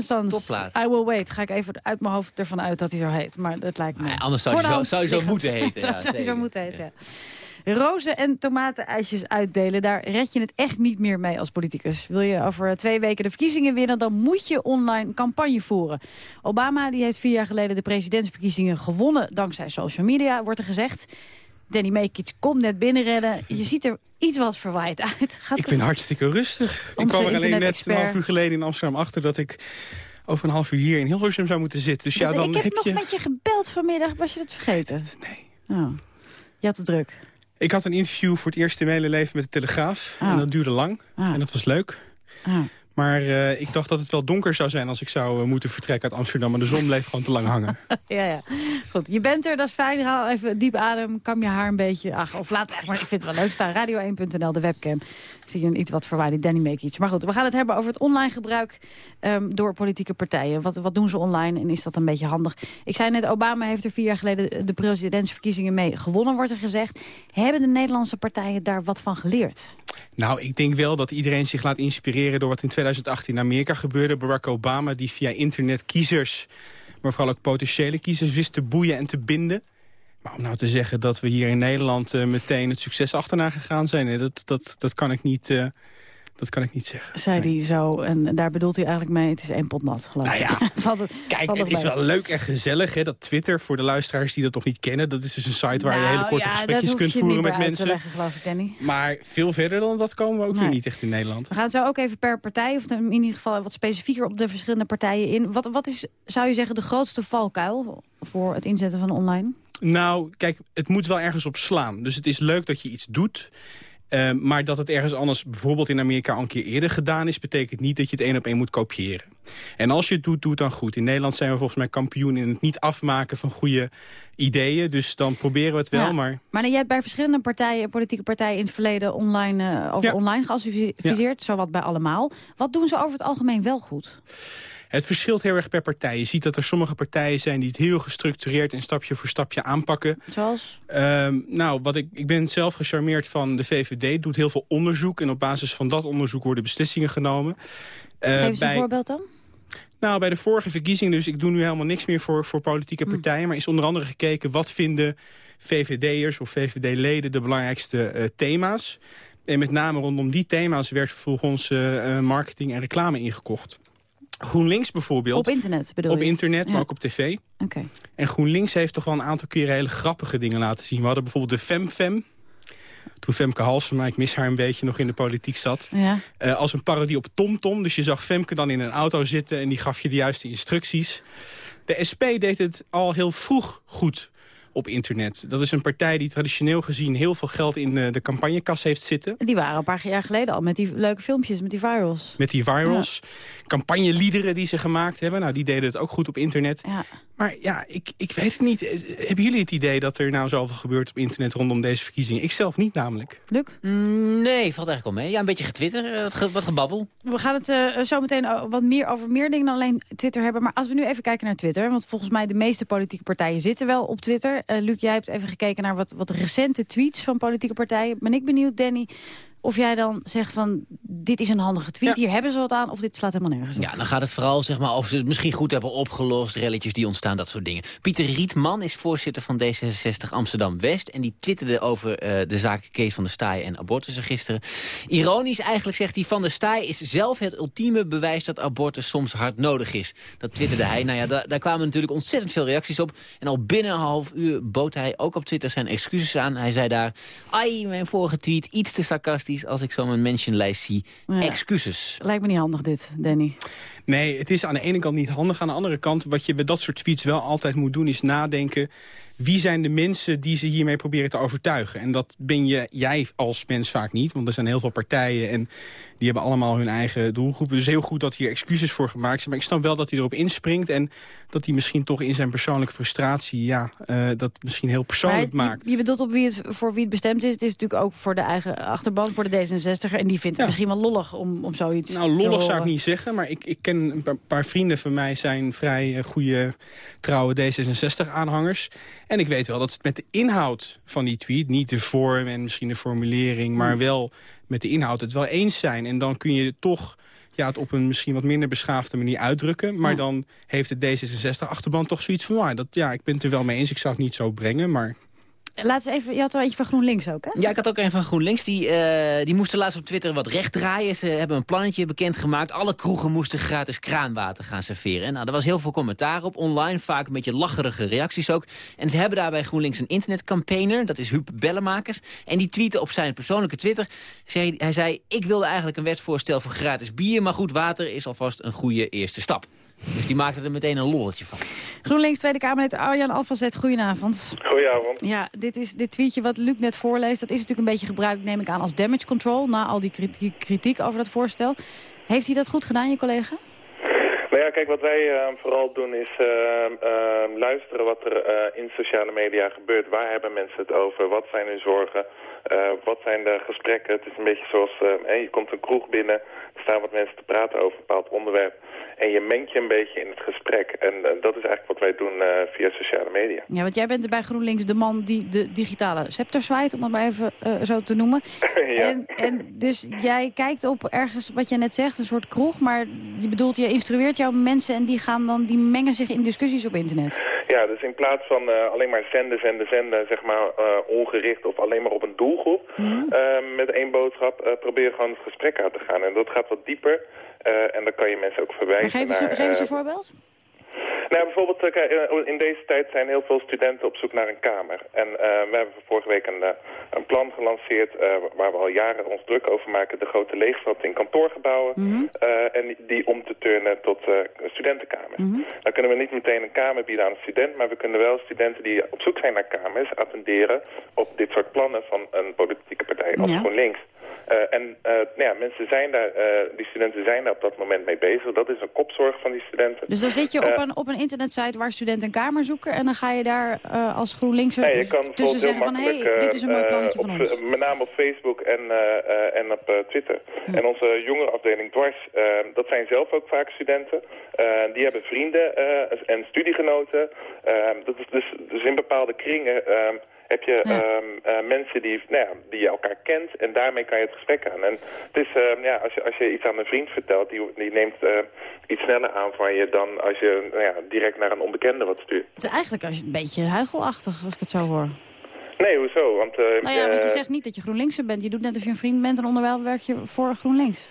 Speaker 16: Sons,
Speaker 17: Topplaat.
Speaker 16: I Will Wait. Ga ik even uit mijn hoofd ervan uit dat hij zo heet. Maar dat lijkt me...
Speaker 17: Anders zou hij zo- zou hij zo moeten heten,
Speaker 16: Zou-
Speaker 17: ja,
Speaker 16: zou zo moeten heten, ja. Rozen en tomatenijsjes uitdelen, daar red je het echt niet meer mee als politicus. Wil je over twee weken de verkiezingen winnen, dan moet je online campagne voeren. Obama die heeft vier jaar geleden de presidentsverkiezingen gewonnen dankzij social media, wordt er gezegd. Danny Mekic komt net binnenredden. Je ziet er iets wat verwaaid uit. Gaat
Speaker 46: Ik ben hartstikke rustig. Ik kwam er alleen net een half uur geleden in Amsterdam achter... dat ik over een half uur hier in Hilversum zou moeten zitten. Dus ja, dan
Speaker 16: ik heb,
Speaker 46: heb
Speaker 16: nog
Speaker 46: je...
Speaker 16: met je gebeld vanmiddag. Was je dat vergeten? Nee. Oh. Je had het druk.
Speaker 46: Ik had een interview voor het eerst in mijn hele leven met de Telegraaf.
Speaker 16: Ah.
Speaker 46: En dat duurde lang.
Speaker 16: Ah.
Speaker 46: En dat was leuk. Maar eh, ik dacht dat het wel donker zou zijn als ik zou eh, moeten vertrekken uit Amsterdam. Maar de zon bleef gewoon te lang hangen.
Speaker 16: Ja, ja. Goed, je bent er, dat is fijn. Haal even diep adem, kam je haar een beetje. Ach, of laat echt, maar ik vind het wel leuk staan. Radio1.nl, de webcam. Zie je een iets wat verwaarde Danny Mekic. Maar goed, we gaan het hebben over het online gebruik ehm, door politieke partijen. Wat, wat doen ze online en is dat een beetje handig? Ik zei net, Obama heeft er vier jaar geleden de presidentsverkiezingen mee gewonnen, wordt er gezegd. Hebben de Nederlandse partijen daar wat van geleerd?
Speaker 46: Nou, ik denk wel dat iedereen zich laat inspireren... door wat in 2018 in Amerika gebeurde. Barack Obama, die via internet kiezers... maar vooral ook potentiële kiezers wist te boeien en te binden. Maar om nou te zeggen dat we hier in Nederland... eh, meteen het succes achterna gegaan zijn... dat, dat, dat, kan ik niet, eh, dat kan ik niet zeggen.
Speaker 16: Zei hij zo. En daar bedoelt hij eigenlijk mee, het is één pot nat, geloof ik.
Speaker 46: Nou ja,
Speaker 16: Valt het,
Speaker 46: Kijk,
Speaker 16: valt
Speaker 46: het is wel leuk en gezellig, hè, dat Twitter. Voor de luisteraars die dat nog niet kennen. Dat is dus een site waar je
Speaker 16: Nou,
Speaker 46: hele korte
Speaker 16: ja,
Speaker 46: gesprekjes kunt voeren met mensen.
Speaker 16: leggen, geloof ik, Danny.
Speaker 46: Maar veel verder dan dat komen we ook
Speaker 16: Nee.
Speaker 46: weer niet echt in Nederland.
Speaker 16: We gaan zo ook even per partij, of in ieder geval wat specifieker op de verschillende partijen in. Wat, wat is, zou je zeggen, de grootste valkuil voor het inzetten van online?
Speaker 46: Nou, kijk, het moet wel ergens op slaan. Dus het is leuk dat je iets doet. Eh, maar dat het ergens anders, bijvoorbeeld in Amerika, al een keer eerder gedaan is... betekent niet dat je het één op één moet kopiëren. En als je het doet, doe het dan goed. In Nederland zijn we volgens mij kampioen in het niet afmaken van goede ideeën. Dus dan proberen we het wel,
Speaker 16: Ja.
Speaker 46: maar...
Speaker 16: Maar jij hebt bij verschillende partijen, politieke partijen in het verleden online, eh, over
Speaker 46: Ja.
Speaker 16: online geadviseerd, zowat bij allemaal. Wat doen ze over het algemeen wel goed?
Speaker 46: Het verschilt heel erg per partij. Je ziet dat er sommige partijen zijn die het heel gestructureerd... en stapje voor stapje aanpakken.
Speaker 16: Zoals?
Speaker 46: Ehm, nou, wat ik, ik ben zelf gecharmeerd van de VVD. Doet heel veel onderzoek en op basis van dat onderzoek worden beslissingen genomen. Eh,
Speaker 16: Geef eens een
Speaker 46: bij-
Speaker 16: voorbeeld dan.
Speaker 46: Nou, bij de vorige verkiezingen, dus ik doe nu helemaal niks meer voor, voor politieke
Speaker 16: Hm.
Speaker 46: partijen... maar is onder andere gekeken wat vinden VVD'ers of VVD-leden de belangrijkste eh, thema's. En met name rondom die thema's werd vervolgens eh, eh, marketing en reclame ingekocht. GroenLinks bijvoorbeeld.
Speaker 16: Op internet bedoel
Speaker 46: Op
Speaker 16: je?
Speaker 46: internet, maar ook op tv.
Speaker 16: Oké.
Speaker 46: En GroenLinks heeft toch wel een aantal keren hele grappige dingen laten zien. We hadden bijvoorbeeld de FemFem. toen Femke Halsema, ik mis haar een beetje, nog in de politiek zat.
Speaker 16: Ja.
Speaker 46: Eh, als een parodie op TomTom. Dus je zag Femke dan in een auto zitten en die gaf je de juiste instructies. De SP deed het al heel vroeg goed op internet. Dat is een partij die traditioneel gezien heel veel geld in de, de campagnekas heeft zitten.
Speaker 16: Die waren een paar jaar geleden al met die leuke filmpjes, met die virals.
Speaker 46: Met die virals. Campagneliederen die ze gemaakt hebben. Nou, die deden het ook goed op internet.
Speaker 16: Ja.
Speaker 46: Maar ja, ik, ik weet het niet. Eh, Hebben jullie het idee dat er nou zoveel gebeurt op internet rondom deze verkiezingen? Ik zelf niet namelijk.
Speaker 16: Luc?
Speaker 17: Mm, nee, valt eigenlijk al mee. Ja, een beetje getwitter, eh, wat, ge- wat gebabbel.
Speaker 16: We gaan het eh, zo meteen wat meer over meer dingen dan alleen Twitter hebben. Maar als we nu even kijken naar Twitter. Want volgens mij de meeste politieke partijen zitten wel op Twitter. Eh Luc, jij hebt even gekeken naar wat, wat recente tweets van politieke partijen. Ben ik benieuwd, Danny, of jij dan zegt van... dit is een handige tweet, hier hebben ze wat aan... of dit slaat helemaal nergens op.
Speaker 17: Ja, dan gaat het vooral zeg maar, of ze het misschien goed hebben opgelost. Relletjes die ontstaan, dat soort dingen. Pieter Rietman is voorzitter van D66 Amsterdam-West. En die twitterde over eh, de zaak Kees van der Staaij en abortussen gisteren. Ironisch eigenlijk zegt hij van der Staaij is zelf het ultieme bewijs dat abortus soms hard nodig is. Dat twitterde hij. Nou ja, da- daar kwamen natuurlijk ontzettend veel reacties op. En al binnen een half uur bood hij ook op Twitter zijn excuses aan. Hij zei daar, ai, mijn vorige tweet iets te sarcastisch als ik zo mijn mentionlijst zie.
Speaker 16: Ja.
Speaker 17: Excuses.
Speaker 16: Lijkt me niet handig dit, Danny.
Speaker 46: Nee, het is aan de ene kant niet handig. Aan de andere kant, wat je bij dat soort tweets wel altijd moet doen... is nadenken, wie zijn de mensen die ze hiermee proberen te overtuigen? En dat ben je, jij als mens vaak niet. Want er zijn heel veel partijen en die hebben allemaal hun eigen doelgroepen. Dus heel goed dat hier excuses voor gemaakt zijn. Maar ik snap wel dat hij erop inspringt... en dat hij misschien toch in zijn persoonlijke frustratie... ja, eh, dat misschien heel persoonlijk
Speaker 16: Maar
Speaker 46: maakt.
Speaker 16: Je, je bedoelt op wie het, voor wie het bestemd is. Het is natuurlijk ook voor de eigen achterban, voor de D66er. En die vindt het
Speaker 46: Ja.
Speaker 16: misschien wel lollig om, om zoiets
Speaker 46: Nou, lollig zou ik niet zeggen, maar ik, ik ken een paar, paar vrienden van mij... zijn vrij eh, goede, trouwe D66-aanhangers. En ik weet wel dat ze het met de inhoud van die tweet... niet de vorm en misschien de formulering... maar
Speaker 16: Hmm.
Speaker 46: wel met de inhoud het wel eens zijn. En dan kun je toch ja, het op een misschien wat minder beschaafde manier uitdrukken. Maar
Speaker 16: Ja.
Speaker 46: dan heeft de D66-achterban toch zoiets van... "Ah, dat, ja, ik ben het er wel mee eens, ik zou het niet zo brengen, maar...
Speaker 16: Laat eens even, je had er eentje van GroenLinks ook, hè?
Speaker 17: Ja, ik had ook een van GroenLinks. Die, eh, die moesten laatst op Twitter wat recht draaien. Ze hebben een plannetje bekendgemaakt. Alle kroegen moesten gratis kraanwater gaan serveren. En nou, er was heel veel commentaar op. Online vaak een beetje lacherige reacties ook. En ze hebben daarbij GroenLinks een internetcampaigner. Dat is Huub Bellemakers. En die tweette op zijn persoonlijke Twitter. Hij zei, ik wilde eigenlijk een wetsvoorstel voor gratis bier. Maar goed, water is alvast een goede eerste stap. Dus die maakte er meteen een lolletje van.
Speaker 16: GroenLinks Tweede Kamerlid Arjan Alfazet, goedenavond.
Speaker 47: Goedenavond.
Speaker 16: Ja, dit, is, dit tweetje wat Luc net voorleest, dat is natuurlijk een beetje gebruikt, neem ik aan, als damage control, na al die kritiek, kritiek over dat voorstel. Heeft hij dat goed gedaan, je collega?
Speaker 47: Nou ja, kijk, wat wij eh, vooral doen is eh, eh, luisteren wat er eh, in sociale media gebeurt. Waar hebben mensen het over? Wat zijn hun zorgen? Eh, wat zijn de gesprekken? Het is een beetje zoals, eh, je komt een kroeg binnen, er staan wat mensen te praten over een bepaald onderwerp. En je mengt je een beetje in het gesprek. En eh, dat is eigenlijk wat wij doen eh, via sociale media.
Speaker 16: Ja, want jij bent bij GroenLinks de man die de digitale scepter zwaait, om het maar even eh, zo te noemen.
Speaker 47: ja.
Speaker 16: En, en dus jij kijkt op ergens, wat jij net zegt, een soort kroeg, maar je bedoelt, je instrueert jouw mensen en die gaan dan, die mengen zich in discussies op internet.
Speaker 47: Ja, dus in plaats van alleen maar zenden, zenden, zenden, zeg maar ongericht of alleen maar op een doelgroep eh, met één boodschap, probeer gewoon het gesprek uit te gaan. En dat gaat wat dieper en dan kan je mensen ook verwijzen
Speaker 16: geef eens,
Speaker 47: naar...
Speaker 16: geef eens een
Speaker 47: eh,
Speaker 16: voorbeeld.
Speaker 47: nou, bijvoorbeeld eh, eh, in deze tijd zijn heel veel studenten op zoek naar een kamer. En eh, we hebben vorige week een, eh, een plan gelanceerd eh, waar we al jaren ons druk over maken. De grote leegstand in kantoorgebouwen. eh, en die- om te turnen tot eh, studentenkamers. Dan kunnen we niet meteen een kamer bieden aan een student. Maar we kunnen wel studenten die op zoek zijn naar kamers attenderen op dit soort plannen van een politieke partij als
Speaker 16: Ja.
Speaker 47: GroenLinks. Eh, en eh, nou ja, mensen zijn daar, eh, die studenten zijn daar op dat moment mee bezig. Dat is een kopzorg van die studenten.
Speaker 16: Dus dan zit je op een, op een internetsite waar studenten een kamer zoeken en dan ga je daar als GroenLinkser
Speaker 47: Nee, je kan
Speaker 16: tussen zeggen van, hé, hey, dit is een mooi plannetje van ons.
Speaker 47: Met name op Facebook en, en op Twitter. En onze jongerenafdeling Dwars, dat zijn zelf ook vaak studenten. Die hebben vrienden en studiegenoten. Dat is dus, dus in bepaalde kringen heb je eh, mensen die, nou ja, die je elkaar kent en daarmee kan je het gesprek aan. En het is, eh, ja, als, je, als je iets aan een vriend vertelt, die, die neemt eh, iets sneller aan van je dan als je nou ja, direct naar een onbekende wat stuurt.
Speaker 16: Het is eigenlijk als je een beetje huichelachtig, als ik het zo hoor.
Speaker 47: Nee, hoezo? Want, eh,
Speaker 16: Nou ja, want je zegt niet dat je GroenLinkser bent. Je doet net of je een vriend bent en onderwijl werk je voor GroenLinks.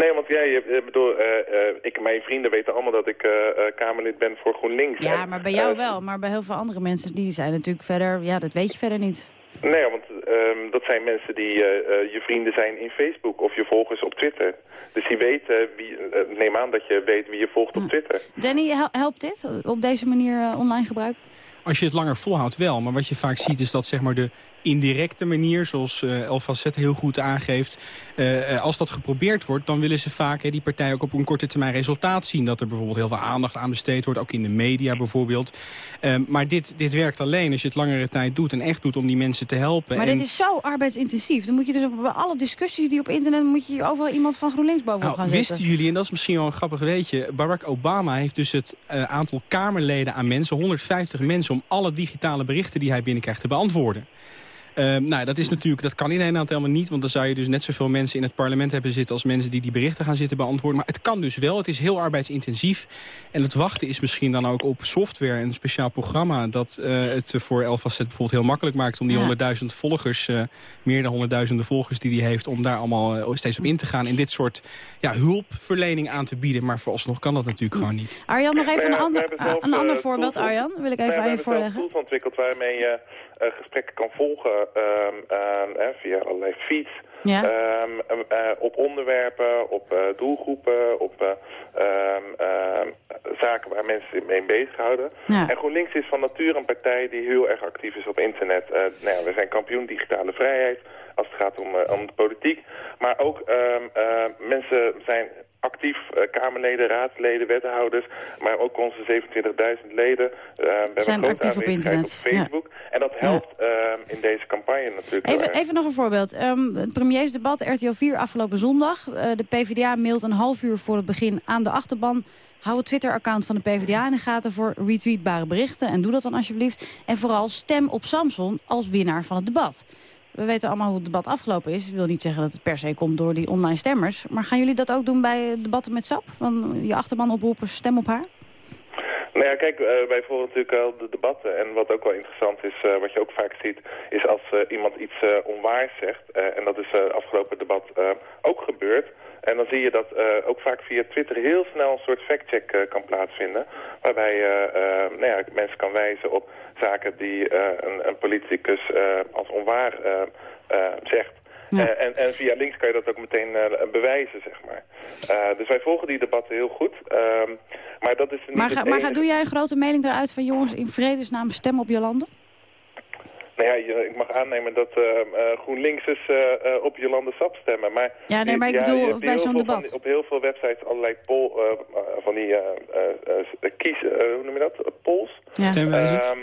Speaker 47: Nee, want jij, ik bedoel, eh, eh, ik en mijn vrienden weten allemaal dat ik eh, eh, Kamerlid ben voor GroenLinks.
Speaker 16: Ja, maar bij jou
Speaker 47: eh,
Speaker 16: wel. Maar bij heel veel andere mensen, die zijn natuurlijk verder... Ja, dat weet je verder niet.
Speaker 47: Nee, want ehm, dat zijn mensen die eh, eh, je vrienden zijn in Facebook of je volgers op Twitter. Dus die weten, wie, eh, neem aan dat je weet wie je volgt op Twitter.
Speaker 16: Danny, hel- helpt dit op deze manier eh, online gebruiken?
Speaker 46: Als je het langer volhoudt wel. Maar wat je vaak ziet is dat zeg maar, de indirecte manier, zoals eh El Facet heel goed aangeeft... eh, eh, als dat geprobeerd wordt, dan willen ze vaak hè, die partij ook op een korte termijn resultaat zien. Dat er bijvoorbeeld heel veel aandacht aan besteed wordt, ook in de media bijvoorbeeld. Ehm, maar dit, dit werkt alleen als je het langere tijd doet en echt doet om die mensen te helpen.
Speaker 16: Maar
Speaker 46: En-
Speaker 16: dit is zo arbeidsintensief. Dan moet je dus op alle discussies die op internet... moet je overal iemand van GroenLinks bovenop
Speaker 46: Nou,
Speaker 16: gaan zetten.
Speaker 46: wisten jullie, en dat is misschien wel een grappig weetje... Barack Obama heeft dus het aantal Kamerleden aan mensen... 150 mensen om alle digitale berichten die hij binnenkrijgt te beantwoorden. Ehm, nou, dat is natuurlijk, dat kan in Nederland helemaal niet, want dan zou je dus net zoveel mensen in het parlement hebben zitten als mensen die die berichten gaan zitten beantwoorden. Maar het kan dus wel, het is heel arbeidsintensief. En het wachten is misschien dan ook op software, een speciaal programma dat eh, het voor Elfacet bijvoorbeeld heel makkelijk maakt om die
Speaker 16: Ja.
Speaker 46: 100.000 volgers, eh, meer dan honderdduizenden volgers die hij heeft, om daar allemaal eh, steeds op in te gaan en dit soort ja, hulpverlening aan te bieden. Maar vooralsnog kan dat natuurlijk gewoon niet.
Speaker 16: Arjan, nog even een
Speaker 47: ja,
Speaker 16: ander,
Speaker 47: zelf,
Speaker 16: een ander voorbeeld, Arjan. Wil ik even
Speaker 47: ja,
Speaker 16: aan je
Speaker 47: we hebben
Speaker 16: voorleggen.
Speaker 47: ontwikkeld waarmee je gesprekken kan volgen ehm, ehm, eh, via allerlei feeds.
Speaker 16: Ja.
Speaker 47: Ehm, eh, op onderwerpen, op eh, doelgroepen, op eh, zaken waar mensen zich mee bezighouden.
Speaker 16: Ja.
Speaker 47: En GroenLinks is van nature een partij die heel erg actief is op internet. Eh, nou ja, we zijn kampioen digitale vrijheid als het gaat om, eh, om de politiek. Maar ook eh, mensen zijn actief, eh, Kamerleden, raadsleden, wethouders, maar ook onze 27.000 leden. Eh, we
Speaker 16: Zijn actief op internet,
Speaker 47: op Facebook. En dat helpt ehm, in deze campagne natuurlijk
Speaker 16: Even, even nog een voorbeeld. Ehm, het premiersdebat RTL 4 afgelopen zondag. Eh, de PvdA mailt een half uur voor het begin aan de achterban... hou het Twitter-account van de PvdA in de gaten voor retweetbare berichten. En doe dat dan alsjeblieft. En vooral stem op Samson als winnaar van het debat. We weten allemaal hoe het debat afgelopen is. Ik wil niet zeggen dat het per se komt door die online stemmers. Maar gaan jullie dat ook doen bij debatten met SAP? Van je achterban oproepen, stem op haar?
Speaker 47: Nou ja, kijk, eh, wij volgen natuurlijk wel de debatten. En wat ook wel interessant is, eh, wat je ook vaak ziet, is als eh, iemand iets eh, onwaars zegt. eh, en dat is eh afgelopen debat eh, ook gebeurd. En dan zie je dat eh, ook vaak via Twitter heel snel een soort factcheck eh, kan plaatsvinden. Waarbij je eh, nou ja, mensen kan wijzen op zaken die eh, een, een politicus eh, als onwaar eh, eh, zegt.
Speaker 16: Ja.
Speaker 47: Eh, en, en via links kan je dat ook meteen eh, bewijzen, zeg maar. Eh, dus wij volgen die debatten heel goed. Ehm, maar dat is niet
Speaker 16: Maar, ga, maar ga, doe jij een grote mailing eruit van... jongens, in vredesnaam stem op Jolande?
Speaker 47: Nou ja, je- ik mag aannemen dat eh, eh, GroenLinks is eh, eh, op Jolande Sap stemmen. Maar
Speaker 16: Ja, nee, maar ik bedoel bij zo'n debat.
Speaker 47: die- op heel veel websites allerlei poll, eh, eh, van die eh eh, eh, kies, eh, hoe noem je dat? Polls.
Speaker 16: Ja.
Speaker 46: Stemwijzers?
Speaker 47: Ehm,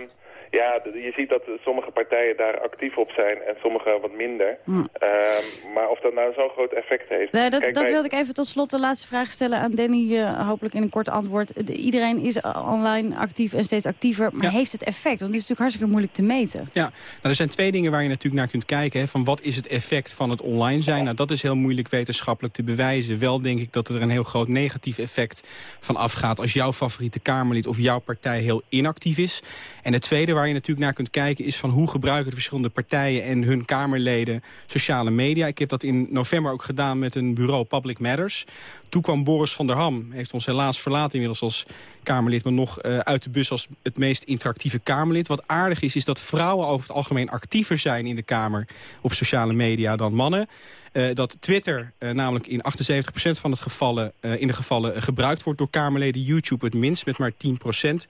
Speaker 47: ja, je ziet dat sommige partijen daar actief op zijn en sommige wat minder.
Speaker 16: Hm.
Speaker 47: Ehm, maar of dat nou zo'n groot effect heeft...
Speaker 16: Nee, dat,
Speaker 47: Kijk,
Speaker 16: dat
Speaker 47: wij-
Speaker 16: wilde ik even tot slot de laatste vraag stellen aan Danny. eh, hopelijk in een kort antwoord. De- iedereen is online actief en steeds actiever. Maar
Speaker 46: Ja.
Speaker 16: heeft het effect? Want het is natuurlijk hartstikke moeilijk te meten.
Speaker 46: Ja, nou, er zijn twee dingen waar je natuurlijk naar kunt kijken. Hè, van wat is het effect van het online zijn? Nou, dat is heel moeilijk wetenschappelijk te bewijzen. Wel denk ik dat er een heel groot negatief effect van afgaat... als jouw favoriete Kamerlid of jouw partij heel inactief is. En het tweede waar je natuurlijk naar kunt kijken... is van hoe gebruiken de verschillende partijen en hun Kamerleden sociale media. Ik heb dat in november ook gedaan met een bureau Public Matters. Toen kwam Boris van der Ham, heeft ons helaas verlaten inmiddels als Kamerlid... maar nog eh, uit de bus als het meest interactieve Kamerlid. Wat aardig is, is dat vrouwen over het algemeen actiever zijn in de Kamer... op sociale media dan mannen. Eh, dat Twitter eh, namelijk in 78% van het gevallen, eh, in de gevallen gebruikt wordt door Kamerleden. YouTube het minst, met maar 10%.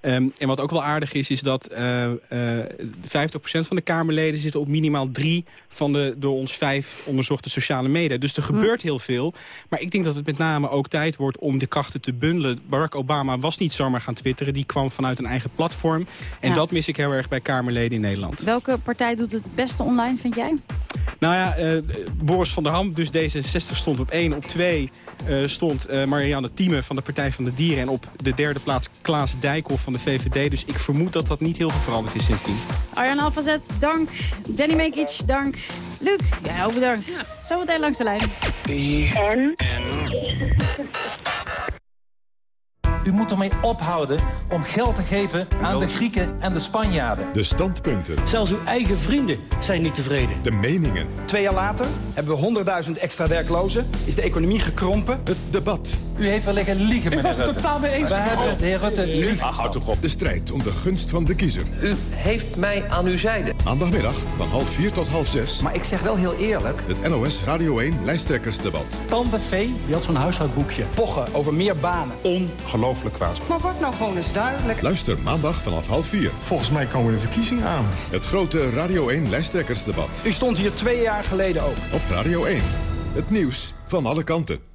Speaker 46: Ehm, en wat ook wel aardig is, is dat eh eh 50% van de Kamerleden zitten op minimaal drie van de door ons vijf onderzochte sociale media. Dus er gebeurt heel veel. Maar ik denk dat het met name ook tijd wordt om de krachten te bundelen. Barack Obama was niet zomaar gaan twitteren. Die kwam vanuit een eigen platform. En
Speaker 16: Ja.
Speaker 46: dat mis ik heel erg bij Kamerleden in Nederland.
Speaker 16: Welke partij doet het het beste online, vind jij?
Speaker 46: Nou ja, Boris van der Ham, dus D66 stond op 1. Op 2 stond eh, Marianne Thieme van de Partij van de Dieren. En op de derde plaats Klaas Dijkhoff van de VVD. Dus ik vermoed dat dat niet heel veel veranderd is sindsdien.
Speaker 16: Arjan Alfazet, dank. Danny Mekic, dank. Luc, jij ook bedankt. Zometeen langs de lijn.
Speaker 48: En?
Speaker 44: U moet ermee ophouden om geld te geven aan de Grieken en de Spanjaarden.
Speaker 18: De standpunten.
Speaker 44: Zelfs uw eigen vrienden zijn niet tevreden.
Speaker 18: De meningen.
Speaker 49: Twee jaar later hebben we 100.000 extra werklozen. Is de economie gekrompen.
Speaker 18: Het debat.
Speaker 44: U heeft wel liggen liegen, meneer
Speaker 48: was het totaal mee eens
Speaker 44: We hebben de heer Rutte liegen.
Speaker 18: Ach, houd toch op. De strijd om de gunst van de kiezer.
Speaker 49: U heeft mij aan uw zijde.
Speaker 18: Maandagmiddag van half vier tot half zes.
Speaker 44: Maar ik zeg wel heel eerlijk...
Speaker 18: Het NOS Radio 1 lijsttrekkersdebat.
Speaker 44: Tante Vee, die had zo'n huishoudboekje. Pochen over meer banen.
Speaker 18: Ongelooflijk kwaad.
Speaker 48: Maar word nou gewoon eens duidelijk.
Speaker 18: Luister maandag vanaf half vier.
Speaker 48: Volgens mij komen de verkiezingen aan.
Speaker 18: Het grote Radio 1 lijsttrekkersdebat.
Speaker 44: U stond hier twee jaar geleden ook.
Speaker 18: Op Radio 1. Het nieuws van alle kanten.